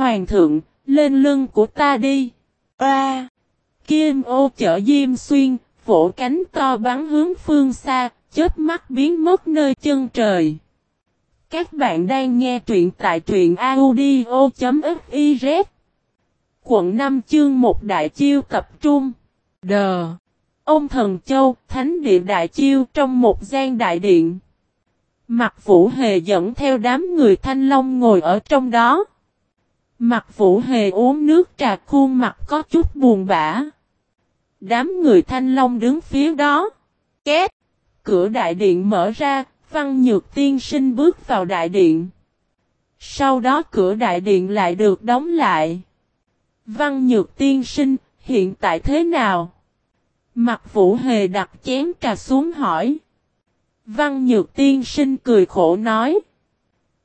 Hoàng thượng, lên lưng của ta đi. A. Kim ô chở Diêm Xuyên, vỗ cánh to bắn hướng phương xa, chết mắt biến mất nơi chân trời. Các bạn đang nghe truyện tại truyện audio.fiz Quận 5 chương 1 Đại Chiêu tập trung Đờ Ông Thần Châu, Thánh Địa Đại Chiêu trong một gian đại điện. Mặt Vũ Hề dẫn theo đám người Thanh Long ngồi ở trong đó. Mặt Vũ Hề uống nước trà khuôn mặt có chút buồn bã. Đám người Thanh Long đứng phía đó. Két! Cửa đại điện mở ra, Văn Nhược Tiên Sinh bước vào đại điện. Sau đó cửa đại điện lại được đóng lại. Văn Nhược Tiên Sinh, hiện tại thế nào? Mặt Vũ Hề đặt chén trà xuống hỏi. Văn Nhược Tiên Sinh cười khổ nói.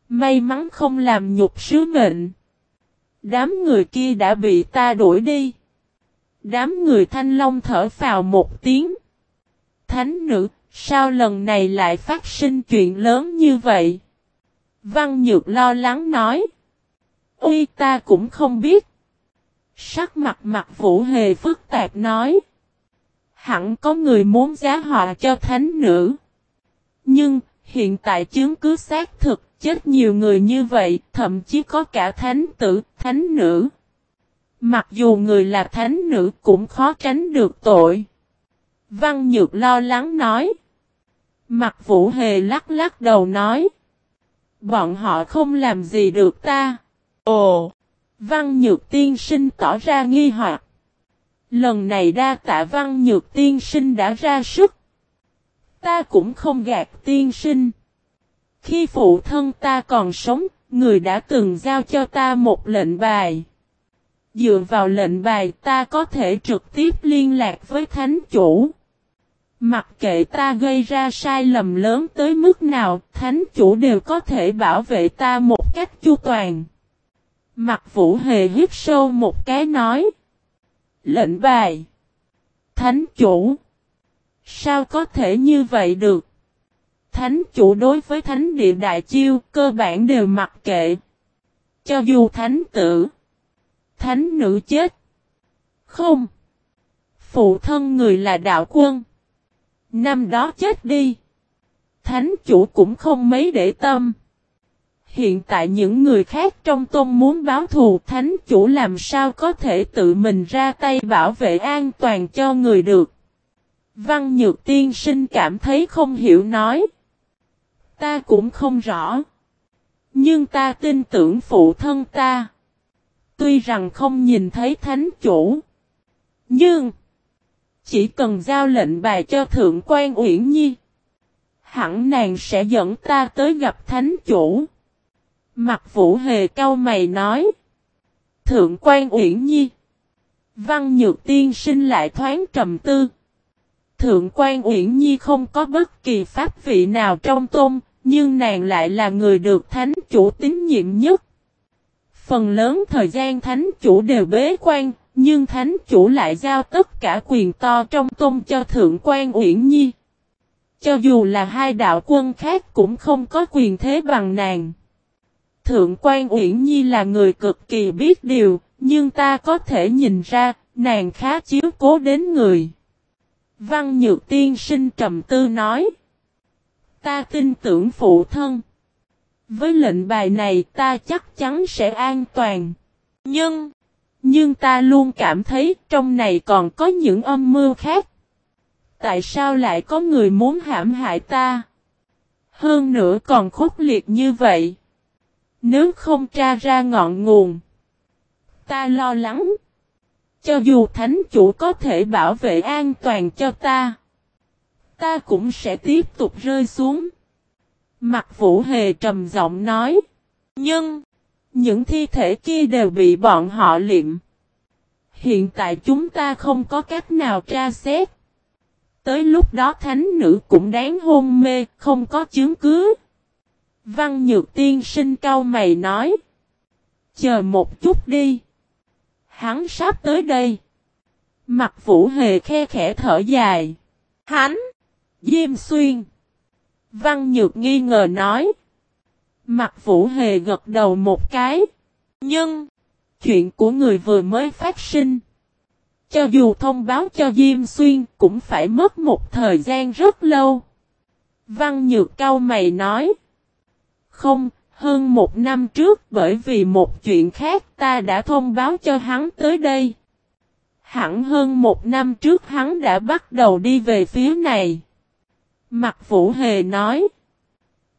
May mắn không làm nhục sứ mệnh. Đám người kia đã bị ta đuổi đi. Đám người thanh long thở phào một tiếng. Thánh nữ, sao lần này lại phát sinh chuyện lớn như vậy? Văn Nhược lo lắng nói. Ôi ta cũng không biết. Sắc mặt mặt vũ hề phức tạp nói. Hẳn có người muốn giá họa cho thánh nữ. Nhưng, hiện tại chứng cứ xác thực, chết nhiều người như vậy, thậm chí có cả thánh tử, thánh nữ. Mặc dù người là thánh nữ cũng khó tránh được tội. Văn Nhược lo lắng nói. Mặt Vũ Hề lắc lắc đầu nói. Bọn họ không làm gì được ta. Ồ! Văn Nhược tiên sinh tỏ ra nghi hoặc. Lần này đa tạ Văn Nhược tiên sinh đã ra sức. Ta cũng không gạt tiên sinh. Khi phụ thân ta còn sống, người đã từng giao cho ta một lệnh bài. Dựa vào lệnh bài ta có thể trực tiếp liên lạc với thánh chủ. Mặc kệ ta gây ra sai lầm lớn tới mức nào, thánh chủ đều có thể bảo vệ ta một cách chu toàn. Mặt vũ hề hít sâu một cái nói. Lệnh bài. Thánh chủ. Sao có thể như vậy được? Thánh chủ đối với thánh địa đại chiêu cơ bản đều mặc kệ. Cho dù thánh tử. Thánh nữ chết. Không. Phụ thân người là đạo quân. Năm đó chết đi. Thánh chủ cũng không mấy để tâm. Hiện tại những người khác trong tôn muốn báo thù thánh chủ làm sao có thể tự mình ra tay bảo vệ an toàn cho người được. Văn Nhược Tiên Sinh cảm thấy không hiểu nói. Ta cũng không rõ. Nhưng ta tin tưởng phụ thân ta. Tuy rằng không nhìn thấy thánh chủ. Nhưng. Chỉ cần giao lệnh bài cho Thượng quan Uyển Nhi. Hẳn nàng sẽ dẫn ta tới gặp thánh chủ. Mặt vũ hề cau mày nói. Thượng quan Uyển Nhi. Văn Nhược Tiên sinh lại thoáng trầm tư. Thượng quan Uyển Nhi không có bất kỳ pháp vị nào trong tôn, nhưng nàng lại là người được thánh chủ tín nhiệm nhất. Phần lớn thời gian thánh chủ đều bế quan, nhưng thánh chủ lại giao tất cả quyền to trong tôn cho Thượng quan Uyển Nhi. Cho dù là hai đạo quân khác cũng không có quyền thế bằng nàng. Thượng quan Uyển Nhi là người cực kỳ biết điều, nhưng ta có thể nhìn ra, nàng khá chiếu cố đến người. Văn Nhược Tiên sinh trầm tư nói. Ta tin tưởng phụ thân. Với lệnh bài này ta chắc chắn sẽ an toàn. Nhưng, nhưng ta luôn cảm thấy trong này còn có những âm mưu khác. Tại sao lại có người muốn hãm hại ta? Hơn nữa còn khốc liệt như vậy. Nếu không tra ra ngọn nguồn. Ta lo lắng. Cho dù thánh chủ có thể bảo vệ an toàn cho ta. Ta cũng sẽ tiếp tục rơi xuống. Mặt vũ hề trầm giọng nói. Nhưng. Những thi thể kia đều bị bọn họ liệm. Hiện tại chúng ta không có cách nào tra xét. Tới lúc đó thánh nữ cũng đáng hôn mê, không có chứng cứ. Văn Nhược Tiên sinh cao mày nói. Chờ một chút đi. Hắn sắp tới đây. Mặt vũ hề khe khẽ thở dài. Hắn. Diêm xuyên. Văn Nhược nghi ngờ nói. Mặt vũ hề gật đầu một cái. Nhưng. chuyện của người vừa mới phát sinh. Cho dù thông báo cho Diêm Xuyên cũng phải mất một thời gian rất lâu. Văn Nhược Cao mày nói. Không, hơn một năm trước bởi vì một chuyện khác ta đã thông báo cho hắn tới đây. Hẳn hơn một năm trước hắn đã bắt đầu đi về phía này. Mặt Vũ Hề nói.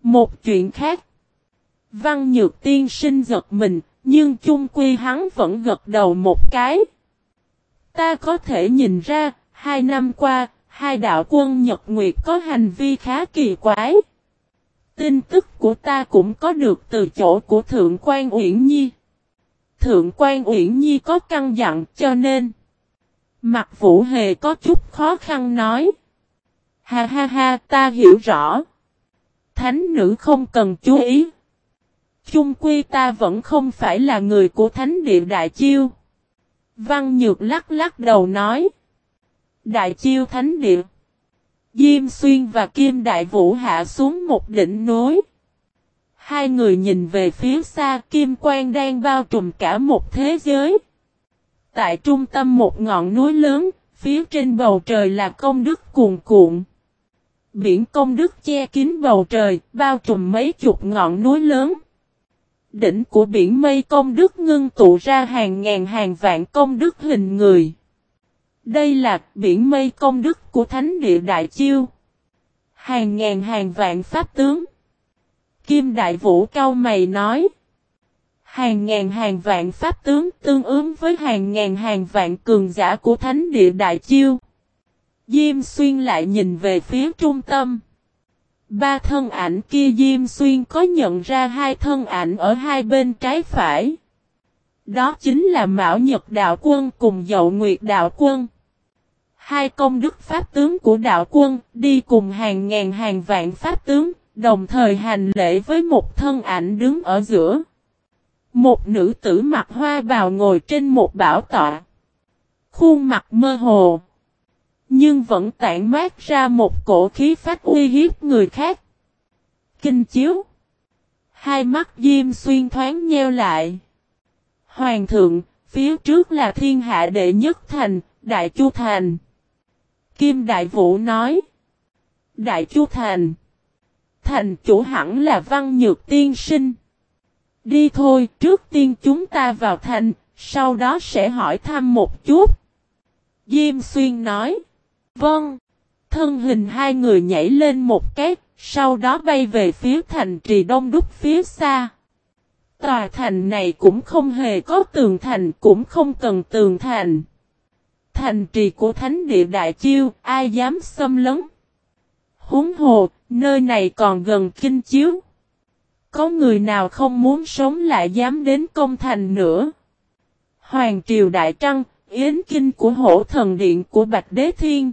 Một chuyện khác. Văn Nhược Tiên sinh giật mình, nhưng chung quy hắn vẫn gật đầu một cái. Ta có thể nhìn ra, hai năm qua, hai đạo quân Nhật Nguyệt có hành vi khá kỳ quái. Tin tức của ta cũng có được từ chỗ của Thượng quan Uyển Nhi. Thượng quan Uyển Nhi có căn dặn cho nên. Mặt Vũ Hề có chút khó khăn nói. Ha ha ha, ta hiểu rõ. Thánh nữ không cần chú ý. Chung quy ta vẫn không phải là người của thánh địa đại chiêu. Văn Nhược lắc lắc đầu nói. Đại chiêu thánh địa. Diêm Xuyên và Kim Đại Vũ hạ xuống một đỉnh núi. Hai người nhìn về phía xa Kim Quang đang bao trùm cả một thế giới. Tại trung tâm một ngọn núi lớn, phía trên bầu trời là công đức cuồn cuộn. Biển công đức che kín bầu trời, bao trùm mấy chục ngọn núi lớn. Đỉnh của biển mây công đức ngưng tụ ra hàng ngàn hàng vạn công đức hình người. Đây là biển mây công đức của Thánh địa Đại Chiêu. Hàng ngàn hàng vạn pháp tướng. Kim Đại Vũ cao mày nói. Hàng ngàn hàng vạn pháp tướng tương ứng với hàng ngàn hàng vạn cường giả của Thánh địa Đại Chiêu. Diêm Xuyên lại nhìn về phía trung tâm. Ba thân ảnh kia Diêm Xuyên có nhận ra hai thân ảnh ở hai bên trái phải. Đó chính là Mão Nhật Đạo Quân cùng Dậu Nguyệt Đạo Quân. Hai công đức pháp tướng của đạo quân đi cùng hàng ngàn hàng vạn pháp tướng, đồng thời hành lễ với một thân ảnh đứng ở giữa. Một nữ tử mặc hoa bào ngồi trên một bảo tọa. Khuôn mặt mơ hồ. Nhưng vẫn tản mát ra một cổ khí phát uy hiếp người khác. Kinh chiếu. Hai mắt diêm xuyên thoáng nheo lại. Hoàng thượng, phía trước là thiên hạ đệ nhất thành, đại chu thành. Kim Đại Vũ nói. Đại Chu Thành. Thành chủ hẳn là văn nhược tiên sinh. Đi thôi, trước tiên chúng ta vào thành, sau đó sẽ hỏi thăm một chút. Diêm Xuyên nói. Vâng. Thân hình hai người nhảy lên một cái, sau đó bay về phía thành trì đông đúc phía xa. Tòa thành này cũng không hề có tường thành, cũng không cần tường thành. Thành trì của thánh địa đại chiêu, ai dám xâm lấn? Húng hồ, nơi này còn gần kinh chiếu. Có người nào không muốn sống lại dám đến công thành nữa? Hoàng triều đại trăng, yến kinh của hổ thần điện của Bạch Đế Thiên.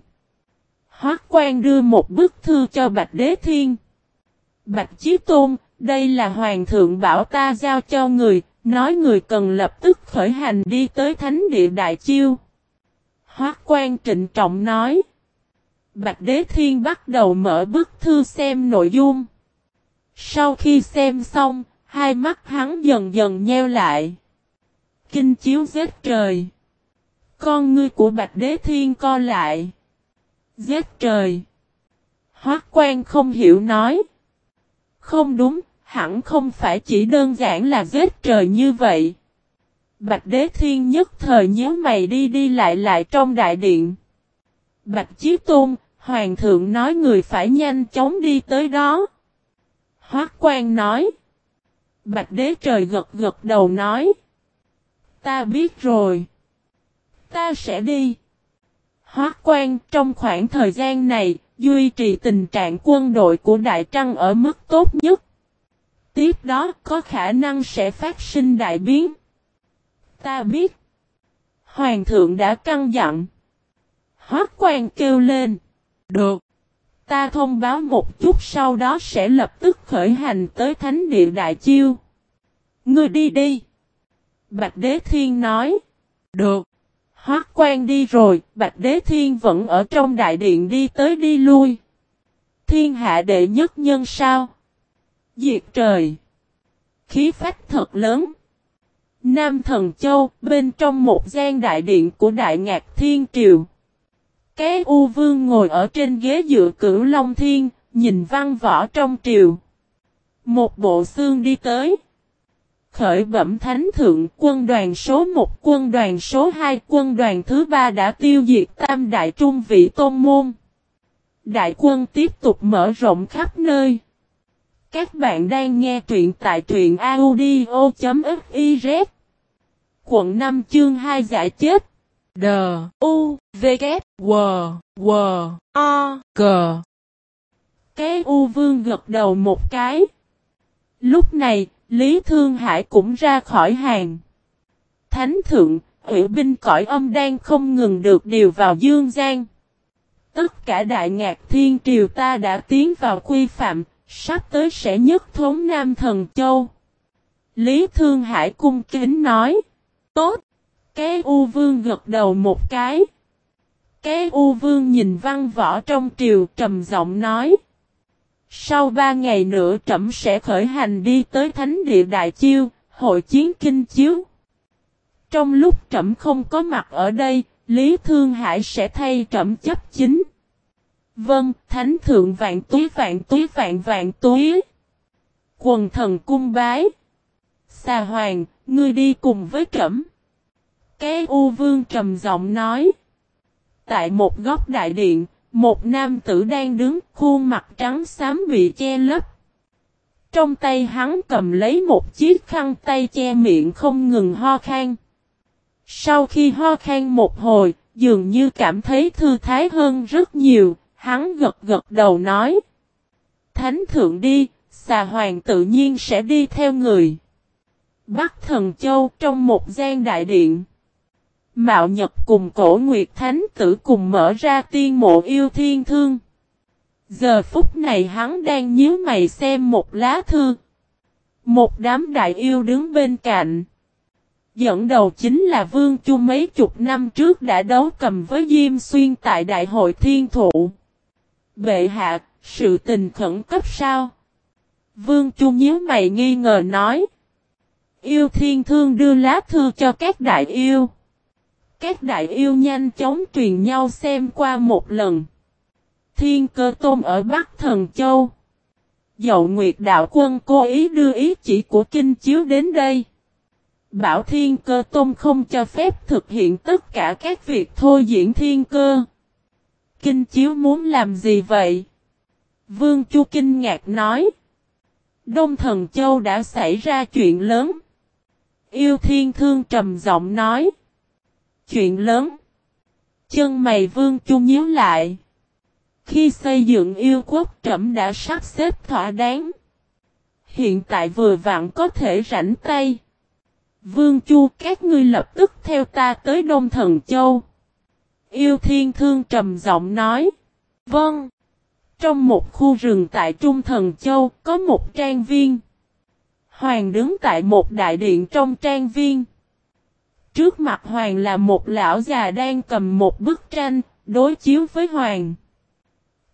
Hoác quan đưa một bức thư cho Bạch Đế Thiên. Bạch Chí Tôn, đây là Hoàng thượng bảo ta giao cho người, nói người cần lập tức khởi hành đi tới Thánh địa Đại Chiêu. Hoác quan trịnh trọng nói. Bạch Đế Thiên bắt đầu mở bức thư xem nội dung. Sau khi xem xong, hai mắt hắn dần dần nheo lại. Kinh chiếu giết trời. Con ngươi của Bạch Đế Thiên co lại. Giết trời. Hoác quan không hiểu nói. Không đúng, hẳn không phải chỉ đơn giản là giết trời như vậy. Bạch Đế Thiên nhất thời nhớ mày đi đi lại lại trong đại điện. Bạch Chí Tôn, Hoàng thượng nói người phải nhanh chóng đi tới đó. Hoác quan nói. Bạch Đế trời gật gật đầu nói. Ta biết rồi. Ta sẽ đi. Hoác quan trong khoảng thời gian này, duy trì tình trạng quân đội của Đại Trăng ở mức tốt nhất. Tiếp đó có khả năng sẽ phát sinh đại biến. Ta biết. Hoàng thượng đã căng dặn. Hoác quan kêu lên. Được. Ta thông báo một chút sau đó sẽ lập tức khởi hành tới thánh địa đại chiêu. Ngươi đi đi. Bạch Đế Thiên nói. Được. Hoác quan đi rồi, Bạch Đế Thiên vẫn ở trong đại điện đi tới đi lui. Thiên hạ đệ nhất nhân sao? Diệt trời. Khí phách thật lớn. Nam Thần Châu, bên trong một gian đại điện của Đại Ngạc Thiên Triều. Cái U Vương ngồi ở trên ghế dựa cửu Long Thiên, nhìn văn võ trong triều. Một bộ xương đi tới. Khởi bẩm thánh thượng quân đoàn số 1 quân đoàn số 2 quân đoàn thứ 3 đã tiêu diệt tam đại trung vị tôn môn. Đại quân tiếp tục mở rộng khắp nơi. Các bạn đang nghe truyện tại truyện audio.fiz Quận 5 chương 2 giải chết D U V K W W O C Cái U Vương gật đầu một cái. Lúc này, Lý Thương Hải cũng ra khỏi hàng. Thánh thượng, ủy binh cõi âm đang không ngừng được điều vào Dương Giang. Tất cả đại ngạc thiên triều ta đã tiến vào quy phạm, sắp tới sẽ nhất thống Nam Thần Châu. Lý Thương Hải cung kính nói. Tốt. Cái U Vương gật đầu một cái. Cái U Vương nhìn văn võ trong triều trầm giọng nói. Sau ba ngày nữa trẫm sẽ khởi hành đi tới Thánh địa Đại Chiêu, hội chiến kinh chiếu. Trong lúc trẫm không có mặt ở đây, Lý Thương Hải sẽ thay trẫm chấp chính. Vâng, Thánh Thượng vạn túi vạn túi vạn vạn túi. Quần thần cung bái. Xà Hoàng, ngươi đi cùng với trẫm. Cái U Vương trầm giọng nói. Tại một góc đại điện, một nam tử đang đứng khuôn mặt trắng xám bị che lấp. Trong tay hắn cầm lấy một chiếc khăn tay che miệng không ngừng ho khan. Sau khi ho khan một hồi, dường như cảm thấy thư thái hơn rất nhiều, hắn gật gật đầu nói. Thánh thượng đi, xà hoàng tự nhiên sẽ đi theo người. Bắc thần châu trong một gian đại điện. Mạo Nhật cùng cổ Nguyệt Thánh tử cùng mở ra tiên mộ yêu thiên thương. Giờ phút này hắn đang nhíu mày xem một lá thư. Một đám đại yêu đứng bên cạnh. Dẫn đầu chính là Vương Chu mấy chục năm trước đã đấu cầm với Diêm Xuyên tại Đại hội Thiên Thụ. Bệ hạ, sự tình khẩn cấp sao? Vương Chu nhíu mày nghi ngờ nói. Yêu thiên thương đưa lá thư cho các đại yêu. Các đại yêu nhanh chóng truyền nhau xem qua một lần. Thiên cơ tôn ở Bắc Thần Châu. Dậu Nguyệt Đạo Quân cố ý đưa ý chỉ của Kinh Chiếu đến đây. Bảo Thiên Cơ Tôn không cho phép thực hiện tất cả các việc thôi diễn thiên cơ. Kinh Chiếu muốn làm gì vậy? Vương Chu kinh ngạc nói. Đông Thần Châu đã xảy ra chuyện lớn. Yêu Thiên Thương trầm giọng nói chuyện lớn. Chân mày vương chu nhíu lại. Khi xây dựng yêu quốc trẫm đã sắp xếp thỏa đáng. Hiện tại vừa vặn có thể rảnh tay. Vương Chu, các ngươi lập tức theo ta tới Đông Thần Châu. Yêu Thiên Thương trầm giọng nói. Vâng. Trong một khu rừng tại Trung Thần Châu có một trang viên. Hoàng đứng tại một đại điện trong trang viên. Trước mặt Hoàng là một lão già đang cầm một bức tranh, đối chiếu với Hoàng.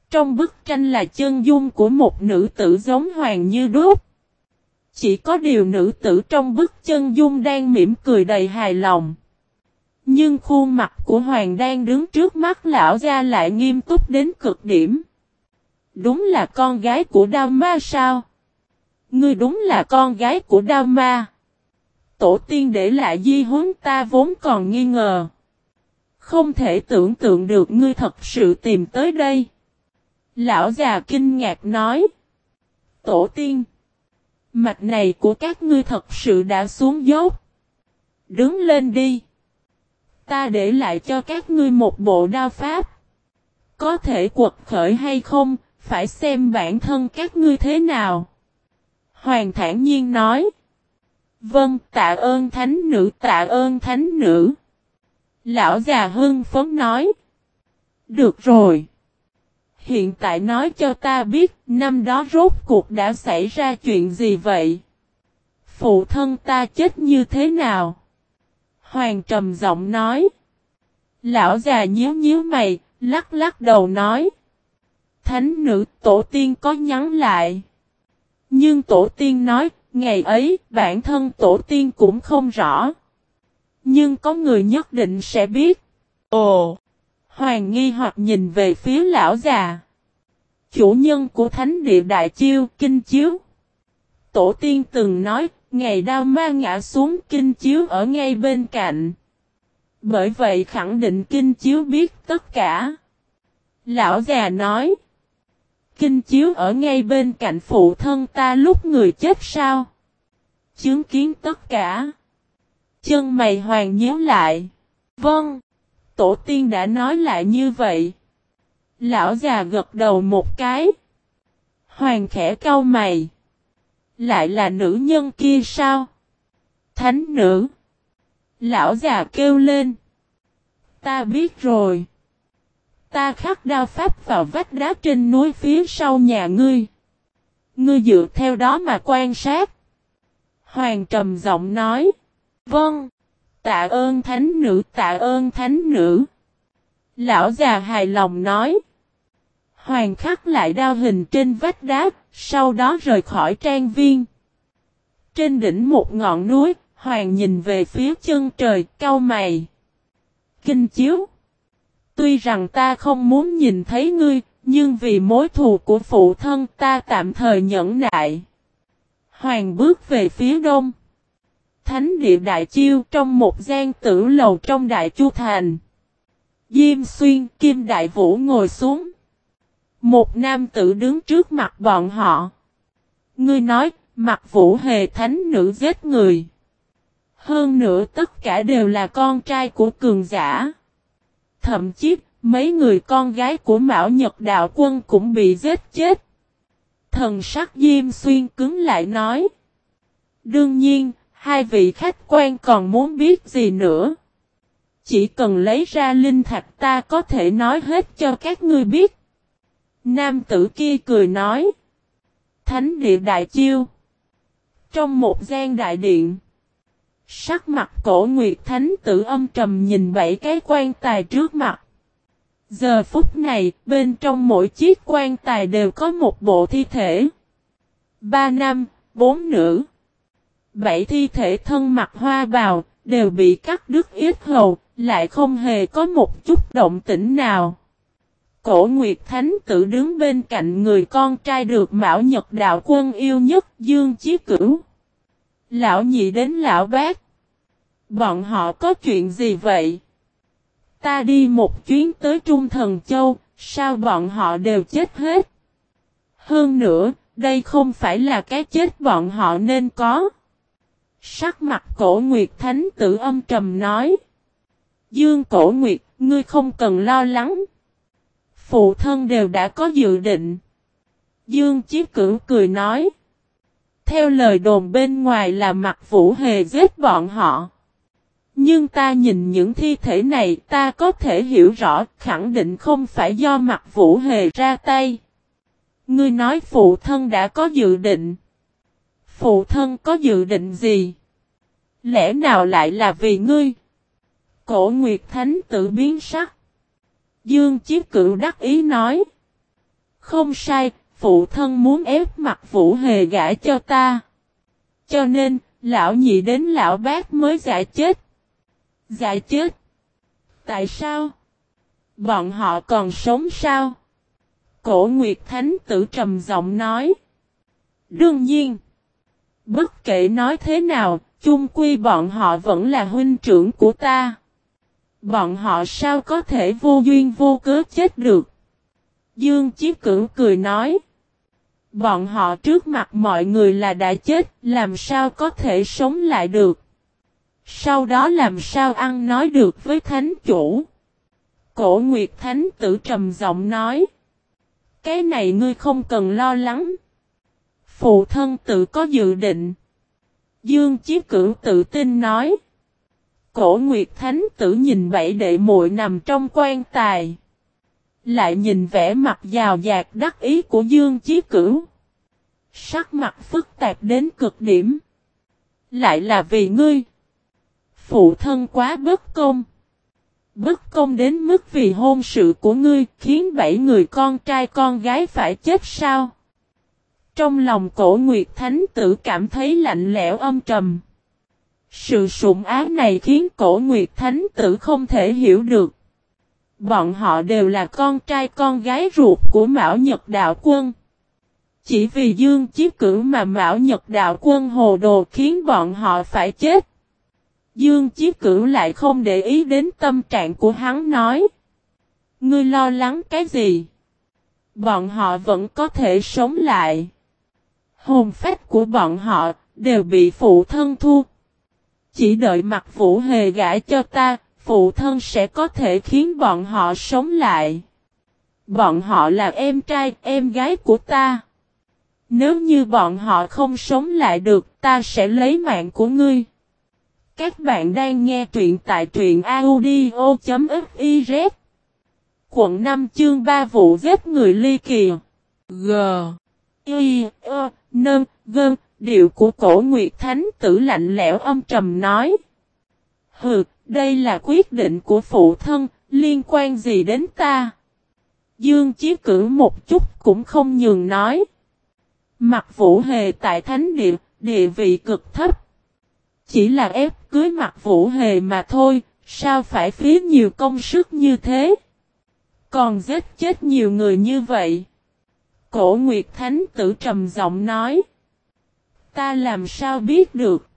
Trong bức tranh là chân dung của một nữ tử giống Hoàng như đúc. Chỉ có điều nữ tử trong bức chân dung đang mỉm cười đầy hài lòng. Nhưng khuôn mặt của Hoàng đang đứng trước mắt lão gia lại nghiêm túc đến cực điểm. Đúng là con gái của Đao Ma sao? Ngươi đúng là con gái của Đao Ma tổ tiên để lại di huấn ta vốn còn nghi ngờ. Không thể tưởng tượng được ngươi thật sự tìm tới đây. Lão già kinh ngạc nói. Tổ tiên. Mạch này của các ngươi thật sự đã xuống dốc. Đứng lên đi. Ta để lại cho các ngươi một bộ đao pháp. Có thể quật khởi hay không, phải xem bản thân các ngươi thế nào. Hoàng thản nhiên nói. Vâng, tạ ơn thánh nữ, tạ ơn thánh nữ. Lão già hưng phấn nói. Được rồi. Hiện tại nói cho ta biết năm đó rốt cuộc đã xảy ra chuyện gì vậy? Phụ thân ta chết như thế nào? Hoàng trầm giọng nói. Lão già nhíu nhíu mày, lắc lắc đầu nói. Thánh nữ tổ tiên có nhắn lại. Nhưng tổ tiên nói ngày ấy bản thân tổ tiên cũng không rõ. Nhưng có người nhất định sẽ biết. Ồ! Hoàng nghi hoặc nhìn về phía lão già. Chủ nhân của thánh địa đại chiêu, kinh chiếu. Tổ tiên từng nói, ngày đao ma ngã xuống, kinh chiếu ở ngay bên cạnh. Bởi vậy khẳng định kinh chiếu biết tất cả. Lão già nói. Kinh chiếu ở ngay bên cạnh phụ thân ta lúc người chết sao? Chứng kiến tất cả. Chân mày hoàng nhớ lại. Vâng. Tổ tiên đã nói lại như vậy. Lão già gật đầu một cái. Hoàng khẽ cau mày. Lại là nữ nhân kia sao? Thánh nữ. Lão già kêu lên. Ta biết rồi. Ta khắc đao pháp vào vách đá trên núi phía sau nhà ngươi. Ngươi dựa theo đó mà quan sát. Hoàng trầm giọng nói. Vâng. Tạ ơn thánh nữ, tạ ơn thánh nữ. Lão già hài lòng nói. Hoàng khắc lại đao hình trên vách đá, sau đó rời khỏi trang viên. Trên đỉnh một ngọn núi, Hoàng nhìn về phía chân trời, cau mày. Kinh chiếu. Tuy rằng ta không muốn nhìn thấy ngươi, nhưng vì mối thù của phụ thân ta tạm thời nhẫn nại. Hoàng bước về phía đông. Thánh địa đại chiêu trong một gian tử lầu trong đại chu thành. Diêm xuyên kim đại vũ ngồi xuống. Một nam tử đứng trước mặt bọn họ. Ngươi nói, mặt vũ hề thánh nữ giết người. Hơn nữa tất cả đều là con trai của cường giả. Thậm chí, mấy người con gái của Mão Nhật Đạo Quân cũng bị giết chết. Thần sắc Diêm Xuyên cứng lại nói. Đương nhiên, hai vị khách quan còn muốn biết gì nữa. Chỉ cần lấy ra linh thạch ta có thể nói hết cho các ngươi biết. Nam tử kia cười nói. Thánh địa đại chiêu. Trong một gian đại điện. Sắc mặt cổ nguyệt thánh tử âm trầm nhìn bảy cái quan tài trước mặt. Giờ phút này, bên trong mỗi chiếc quan tài đều có một bộ thi thể. Ba nam, bốn nữ. Bảy thi thể thân mặt hoa bào, đều bị cắt đứt ít hầu, lại không hề có một chút động tĩnh nào. Cổ Nguyệt Thánh tự đứng bên cạnh người con trai được Mão Nhật Đạo Quân yêu nhất Dương Chí Cửu. Lão nhị đến lão bác. Bọn họ có chuyện gì vậy? Ta đi một chuyến tới Trung Thần Châu, sao bọn họ đều chết hết? Hơn nữa, đây không phải là cái chết bọn họ nên có. Sắc mặt cổ Nguyệt Thánh tử âm trầm nói. Dương cổ Nguyệt, ngươi không cần lo lắng. Phụ thân đều đã có dự định. Dương Chí Cửu cười nói. Theo lời đồn bên ngoài là mặt vũ hề giết bọn họ. Nhưng ta nhìn những thi thể này, ta có thể hiểu rõ, khẳng định không phải do mặt vũ hề ra tay. Ngươi nói phụ thân đã có dự định. Phụ thân có dự định gì? Lẽ nào lại là vì ngươi? Cổ Nguyệt Thánh tự biến sắc. Dương Chí Cựu đắc ý nói. Không sai, phụ thân muốn ép mặt vũ hề gã cho ta. Cho nên, lão nhị đến lão bác mới giải chết. Giải chết? Tại sao? Bọn họ còn sống sao? Cổ Nguyệt Thánh tử trầm giọng nói. Đương nhiên. Bất kể nói thế nào, chung quy bọn họ vẫn là huynh trưởng của ta. Bọn họ sao có thể vô duyên vô cớ chết được? Dương Chí Cửu cười nói. Bọn họ trước mặt mọi người là đã chết, làm sao có thể sống lại được? Sau đó làm sao ăn nói được với thánh chủ? Cổ Nguyệt Thánh tử trầm giọng nói. Cái này ngươi không cần lo lắng. Phụ thân tự có dự định. Dương Chí Cửu tự tin nói. Cổ Nguyệt Thánh tử nhìn bảy đệ muội nằm trong quan tài. Lại nhìn vẻ mặt giàu dạt đắc ý của Dương Chí Cửu. Sắc mặt phức tạp đến cực điểm. Lại là vì ngươi. Phụ thân quá bất công. Bất công đến mức vì hôn sự của ngươi khiến bảy người con trai con gái phải chết sao? Trong lòng cổ Nguyệt Thánh tử cảm thấy lạnh lẽo âm trầm. Sự sủng ái này khiến cổ Nguyệt Thánh tử không thể hiểu được. Bọn họ đều là con trai con gái ruột của Mão Nhật Đạo Quân. Chỉ vì Dương Chí Cử mà Mão Nhật Đạo Quân hồ đồ khiến bọn họ phải chết. Dương Chí Cử lại không để ý đến tâm trạng của hắn nói. Ngươi lo lắng cái gì? Bọn họ vẫn có thể sống lại. Hồn phách của bọn họ đều bị phụ thân thu. Chỉ đợi mặt vũ hề gãi cho ta, phụ thân sẽ có thể khiến bọn họ sống lại. Bọn họ là em trai, em gái của ta. Nếu như bọn họ không sống lại được, ta sẽ lấy mạng của ngươi. Các bạn đang nghe truyện tại truyện audio.fiz Quận 5 chương 3 vụ giết người ly kỳ G i Ơ n Gơn Điệu của cổ Nguyệt Thánh tử lạnh lẽo âm trầm nói. Hừ, đây là quyết định của phụ thân, Liên quan gì đến ta? Dương Chí cử một chút cũng không nhường nói. Mặt vũ hề tại thánh địa Địa vị cực thấp. Chỉ là ép cưới mặt vũ hề mà thôi, Sao phải phí nhiều công sức như thế? Còn giết chết nhiều người như vậy. Cổ Nguyệt Thánh tử trầm giọng nói. Ta làm sao biết được.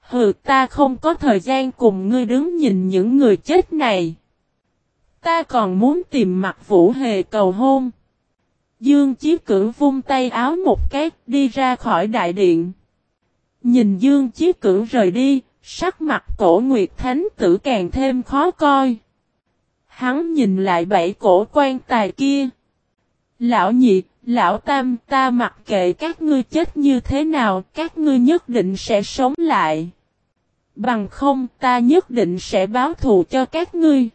Hừ ta không có thời gian cùng ngươi đứng nhìn những người chết này. Ta còn muốn tìm mặt vũ hề cầu hôn. Dương Chí Cử vung tay áo một cái đi ra khỏi đại điện. Nhìn Dương Chí Cử rời đi, sắc mặt cổ Nguyệt Thánh tử càng thêm khó coi. Hắn nhìn lại bảy cổ quan tài kia. Lão nhị, lão tam ta mặc kệ các ngươi chết như thế nào, các ngươi nhất định sẽ sống lại. Bằng không ta nhất định sẽ báo thù cho các ngươi.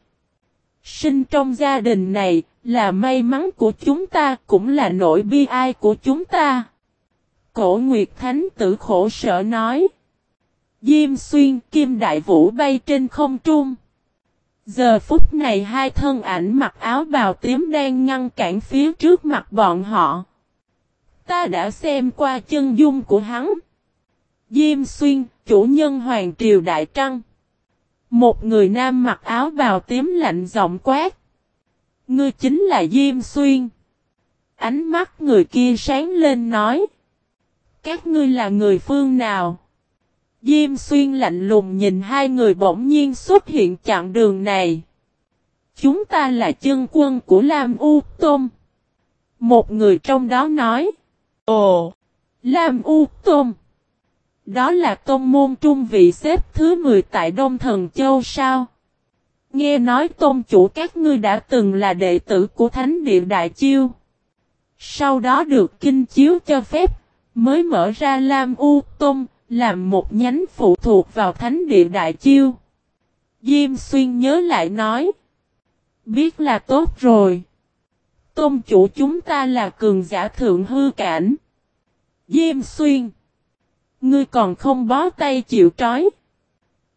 Sinh trong gia đình này là may mắn của chúng ta cũng là nỗi bi ai của chúng ta. Cổ Nguyệt Thánh tử khổ sở nói. Diêm xuyên kim đại vũ bay trên không trung. Giờ phút này hai thân ảnh mặc áo bào tím đang ngăn cản phía trước mặt bọn họ. Ta đã xem qua chân dung của hắn. Diêm xuyên, chủ nhân Hoàng Triều Đại Trăng. Một người nam mặc áo bào tím lạnh giọng quát. Ngươi chính là Diêm Xuyên. Ánh mắt người kia sáng lên nói. Các ngươi là người phương nào? Diêm xuyên lạnh lùng nhìn hai người bỗng nhiên xuất hiện chặn đường này. Chúng ta là chân quân của Lam U Tôn. Một người trong đó nói. Ồ! Lam U Tôn. Đó là tôn môn trung vị xếp thứ 10 tại Đông Thần Châu sao? Nghe nói tôn chủ các ngươi đã từng là đệ tử của Thánh Điện Đại Chiêu. Sau đó được kinh chiếu cho phép, mới mở ra Lam U Tôn, làm một nhánh phụ thuộc vào thánh địa đại chiêu. Diêm xuyên nhớ lại nói. Biết là tốt rồi. Tôn chủ chúng ta là cường giả thượng hư cảnh. Diêm xuyên. Ngươi còn không bó tay chịu trói.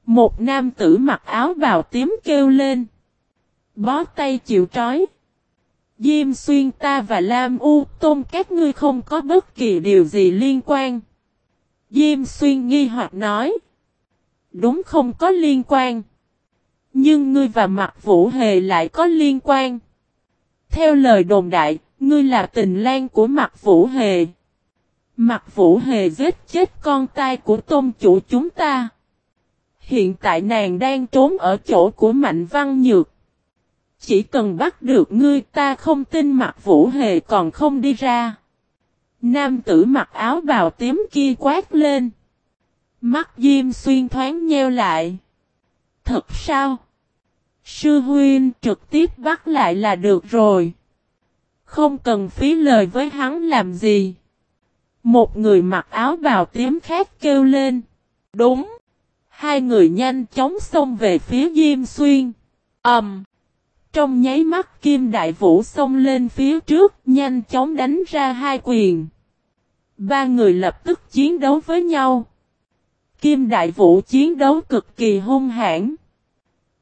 Một nam tử mặc áo bào tím kêu lên. Bó tay chịu trói. Diêm xuyên ta và Lam U tôn các ngươi không có bất kỳ điều gì liên quan. Diêm xuyên nghi hoặc nói. Đúng không có liên quan. Nhưng ngươi và mặt vũ hề lại có liên quan. Theo lời đồn đại, ngươi là tình lan của mặt vũ hề. Mặt vũ hề giết chết con tai của tôn chủ chúng ta. Hiện tại nàng đang trốn ở chỗ của Mạnh Văn Nhược. Chỉ cần bắt được ngươi ta không tin mặt vũ hề còn không đi ra. Nam tử mặc áo bào tím kia quát lên. Mắt Diêm Xuyên thoáng nheo lại. Thật sao? Sư huynh trực tiếp bắt lại là được rồi. Không cần phí lời với hắn làm gì. Một người mặc áo bào tím khác kêu lên. Đúng. Hai người nhanh chóng xông về phía Diêm Xuyên. Ẩm. Um. Trong nháy mắt Kim Đại Vũ xông lên phía trước, nhanh chóng đánh ra hai quyền. Ba người lập tức chiến đấu với nhau. Kim Đại Vũ chiến đấu cực kỳ hung hãn.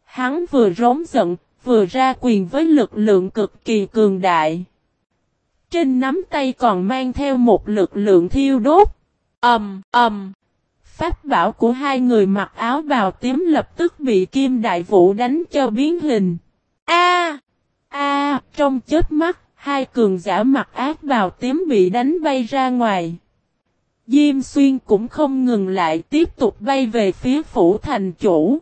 Hắn vừa rống giận, vừa ra quyền với lực lượng cực kỳ cường đại. Trên nắm tay còn mang theo một lực lượng thiêu đốt. ầm ầm. Pháp bảo của hai người mặc áo bào tím lập tức bị Kim Đại Vũ đánh cho biến hình. A! A! trong chết mắt, hai cường giả mặc ác bào tím bị đánh bay ra ngoài. Diêm xuyên cũng không ngừng lại tiếp tục bay về phía phủ thành chủ.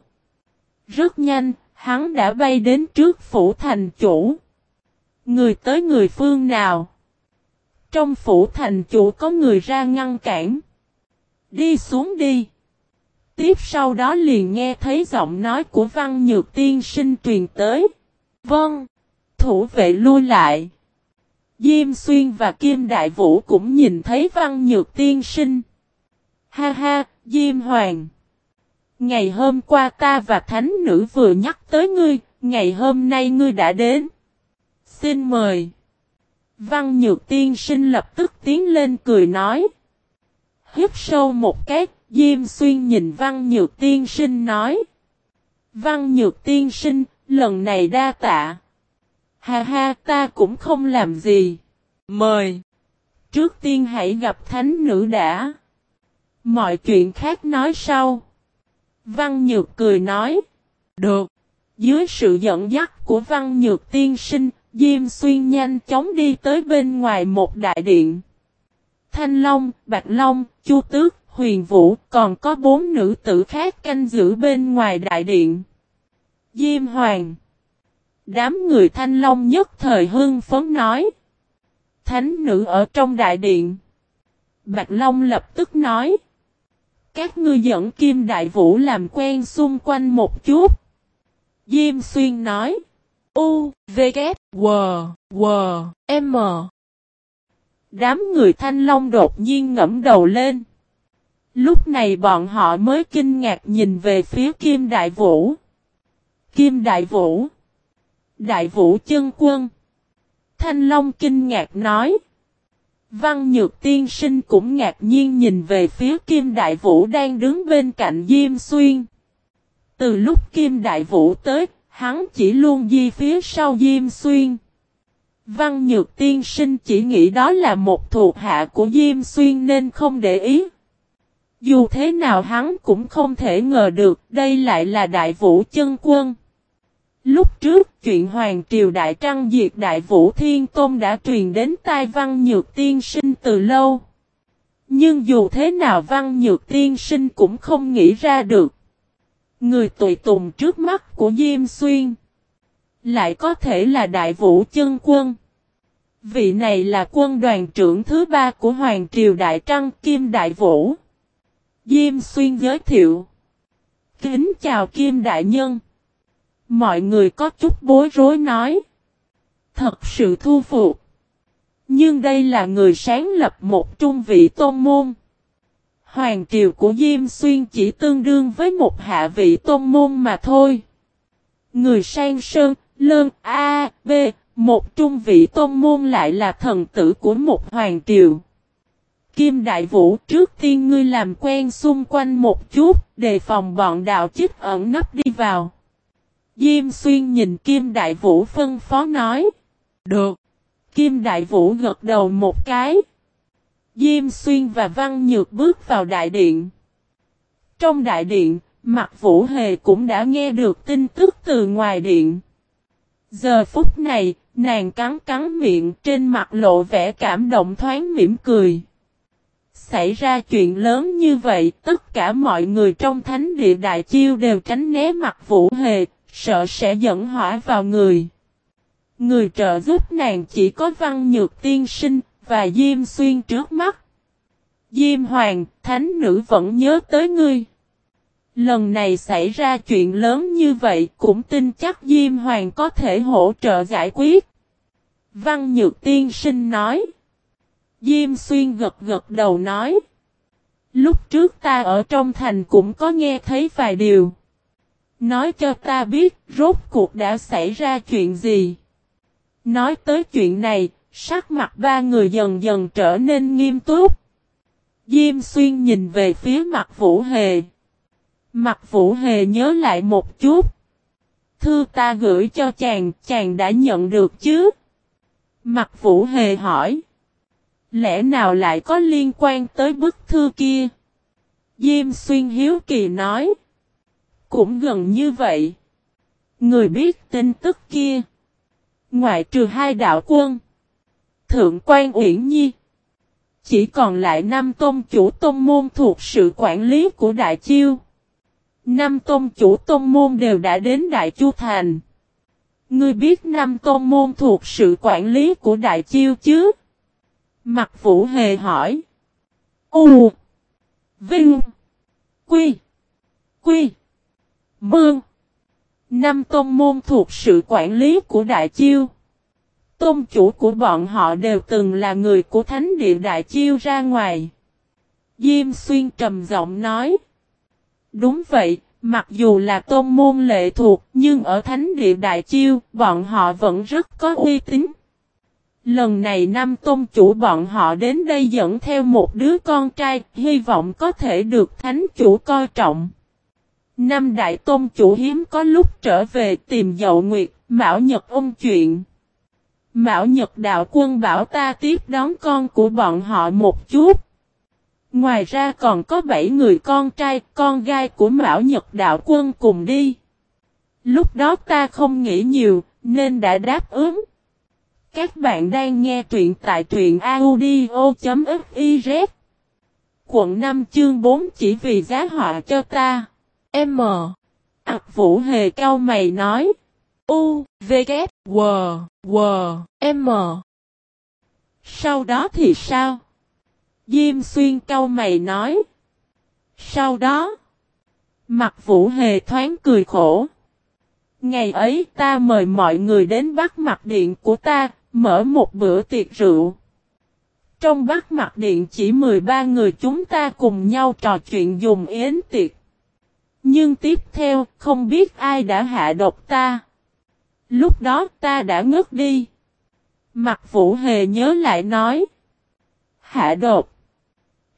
Rất nhanh, hắn đã bay đến trước phủ thành chủ. Người tới người phương nào? Trong phủ thành chủ có người ra ngăn cản. Đi xuống đi. Tiếp sau đó liền nghe thấy giọng nói của văn nhược tiên sinh truyền tới. Vâng. Thủ vệ lui lại. Diêm Xuyên và Kim Đại Vũ cũng nhìn thấy văn nhược tiên sinh. Ha ha, Diêm Hoàng. Ngày hôm qua ta và thánh nữ vừa nhắc tới ngươi, ngày hôm nay ngươi đã đến. Xin mời. Văn nhược tiên sinh lập tức tiến lên cười nói. Hiếp sâu một cái, Diêm Xuyên nhìn văn nhược tiên sinh nói. Văn nhược tiên sinh, lần này đa tạ. Ha ha, ta cũng không làm gì. Mời. Trước tiên hãy gặp thánh nữ đã. Mọi chuyện khác nói sau. Văn Nhược cười nói. Được. Dưới sự dẫn dắt của Văn Nhược tiên sinh, Diêm Xuyên nhanh chóng đi tới bên ngoài một đại điện. Thanh Long, Bạch Long, Chu Tước, Huyền Vũ, còn có bốn nữ tử khác canh giữ bên ngoài đại điện. Diêm Hoàng Đám người Thanh Long nhất thời hưng phấn nói. Thánh nữ ở trong đại điện. Bạch Long lập tức nói. Các ngươi dẫn Kim Đại Vũ làm quen xung quanh một chút. Diêm Xuyên nói. U, V, K, W, W, M. Đám người Thanh Long đột nhiên ngẫm đầu lên. Lúc này bọn họ mới kinh ngạc nhìn về phía Kim Đại Vũ. Kim Đại Vũ. Đại Vũ chân quân. Thanh Long kinh ngạc nói. Văn Nhược Tiên Sinh cũng ngạc nhiên nhìn về phía Kim Đại Vũ đang đứng bên cạnh Diêm Xuyên. Từ lúc Kim Đại Vũ tới, hắn chỉ luôn di phía sau Diêm Xuyên. Văn Nhược Tiên Sinh chỉ nghĩ đó là một thuộc hạ của Diêm Xuyên nên không để ý. Dù thế nào hắn cũng không thể ngờ được đây lại là Đại Vũ chân quân. Lúc trước, chuyện Hoàng Triều Đại Trăng diệt Đại Vũ Thiên Tôn đã truyền đến tai Văn Nhược Tiên Sinh từ lâu. Nhưng dù thế nào Văn Nhược Tiên Sinh cũng không nghĩ ra được. Người tùy tùng trước mắt của Diêm Xuyên. Lại có thể là Đại Vũ Chân Quân. Vị này là quân đoàn trưởng thứ ba của Hoàng Triều Đại Trăng Kim Đại Vũ. Diêm Xuyên giới thiệu. Kính chào Kim Đại Nhân. Mọi người có chút bối rối nói. Thật sự thu phục. Nhưng đây là người sáng lập một trung vị tôn môn. Hoàng triều của Diêm Xuyên chỉ tương đương với một hạ vị tôn môn mà thôi. Người sang sơn, lơn, A, B, một trung vị tôn môn lại là thần tử của một hoàng triều. Kim Đại Vũ trước tiên ngươi làm quen xung quanh một chút, đề phòng bọn đạo chích ẩn nấp đi vào. Diêm xuyên nhìn Kim Đại Vũ phân phó nói. Được. Kim Đại Vũ gật đầu một cái. Diêm xuyên và Văn Nhược bước vào đại điện. Trong đại điện, Mặt Vũ Hề cũng đã nghe được tin tức từ ngoài điện. Giờ phút này, nàng cắn cắn miệng trên mặt lộ vẻ cảm động thoáng mỉm cười. Xảy ra chuyện lớn như vậy, tất cả mọi người trong thánh địa đại chiêu đều tránh né mặt Vũ Hề, sợ sẽ dẫn hỏa vào người. Người trợ giúp nàng chỉ có văn nhược tiên sinh và Diêm Xuyên trước mắt. Diêm Hoàng, thánh nữ vẫn nhớ tới ngươi. Lần này xảy ra chuyện lớn như vậy cũng tin chắc Diêm Hoàng có thể hỗ trợ giải quyết. Văn Nhược Tiên Sinh nói. Diêm Xuyên gật gật đầu nói. Lúc trước ta ở trong thành cũng có nghe thấy vài điều. Nói cho ta biết rốt cuộc đã xảy ra chuyện gì. Nói tới chuyện này, sắc mặt ba người dần dần trở nên nghiêm túc. Diêm xuyên nhìn về phía mặt Vũ Hề. Mặt Vũ Hề nhớ lại một chút. Thư ta gửi cho chàng, chàng đã nhận được chứ? Mặt Vũ Hề hỏi. Lẽ nào lại có liên quan tới bức thư kia? Diêm Xuyên Hiếu Kỳ nói. Cũng gần như vậy. Người biết tin tức kia. Ngoại trừ hai đạo quân. Thượng quan Uyển Nhi. Chỉ còn lại năm tôn chủ tôn môn thuộc sự quản lý của Đại Chiêu. Năm tôn chủ tôn môn đều đã đến Đại Chu Thành. Ngươi biết năm tôn môn thuộc sự quản lý của Đại Chiêu chứ? Mặt Vũ Hề hỏi. U. Vinh. Quy. Quy. Mương. Năm tôn môn thuộc sự quản lý của Đại Chiêu. Tôn chủ của bọn họ đều từng là người của Thánh địa Đại Chiêu ra ngoài. Diêm Xuyên trầm giọng nói. Đúng vậy, mặc dù là tôn môn lệ thuộc, nhưng ở Thánh địa Đại Chiêu, bọn họ vẫn rất có uy tín. Lần này năm tôn chủ bọn họ đến đây dẫn theo một đứa con trai, hy vọng có thể được thánh chủ coi trọng. Năm đại tôn chủ hiếm có lúc trở về tìm dậu nguyệt, Mão Nhật ôn chuyện. Mão Nhật đạo quân bảo ta tiếp đón con của bọn họ một chút. Ngoài ra còn có bảy người con trai, con gai của Mão Nhật đạo quân cùng đi. Lúc đó ta không nghĩ nhiều, nên đã đáp ứng. Các bạn đang nghe truyện tại truyện audio.fiz Quận 5 chương 4 chỉ vì giá họa cho ta. M. Ảc Vũ Hề cao mày nói. U, V, K, W, W, M. Sau đó thì sao? Diêm xuyên cao mày nói. Sau đó. Mặt Vũ Hề thoáng cười khổ. Ngày ấy ta mời mọi người đến bắt mặt điện của ta, Mở một bữa tiệc rượu. Trong bát mặt điện chỉ 13 người chúng ta cùng nhau trò chuyện dùng yến tiệc. Nhưng tiếp theo, không biết ai đã hạ độc ta. Lúc đó ta đã ngất đi. Mặt vũ hề nhớ lại nói. Hạ độc.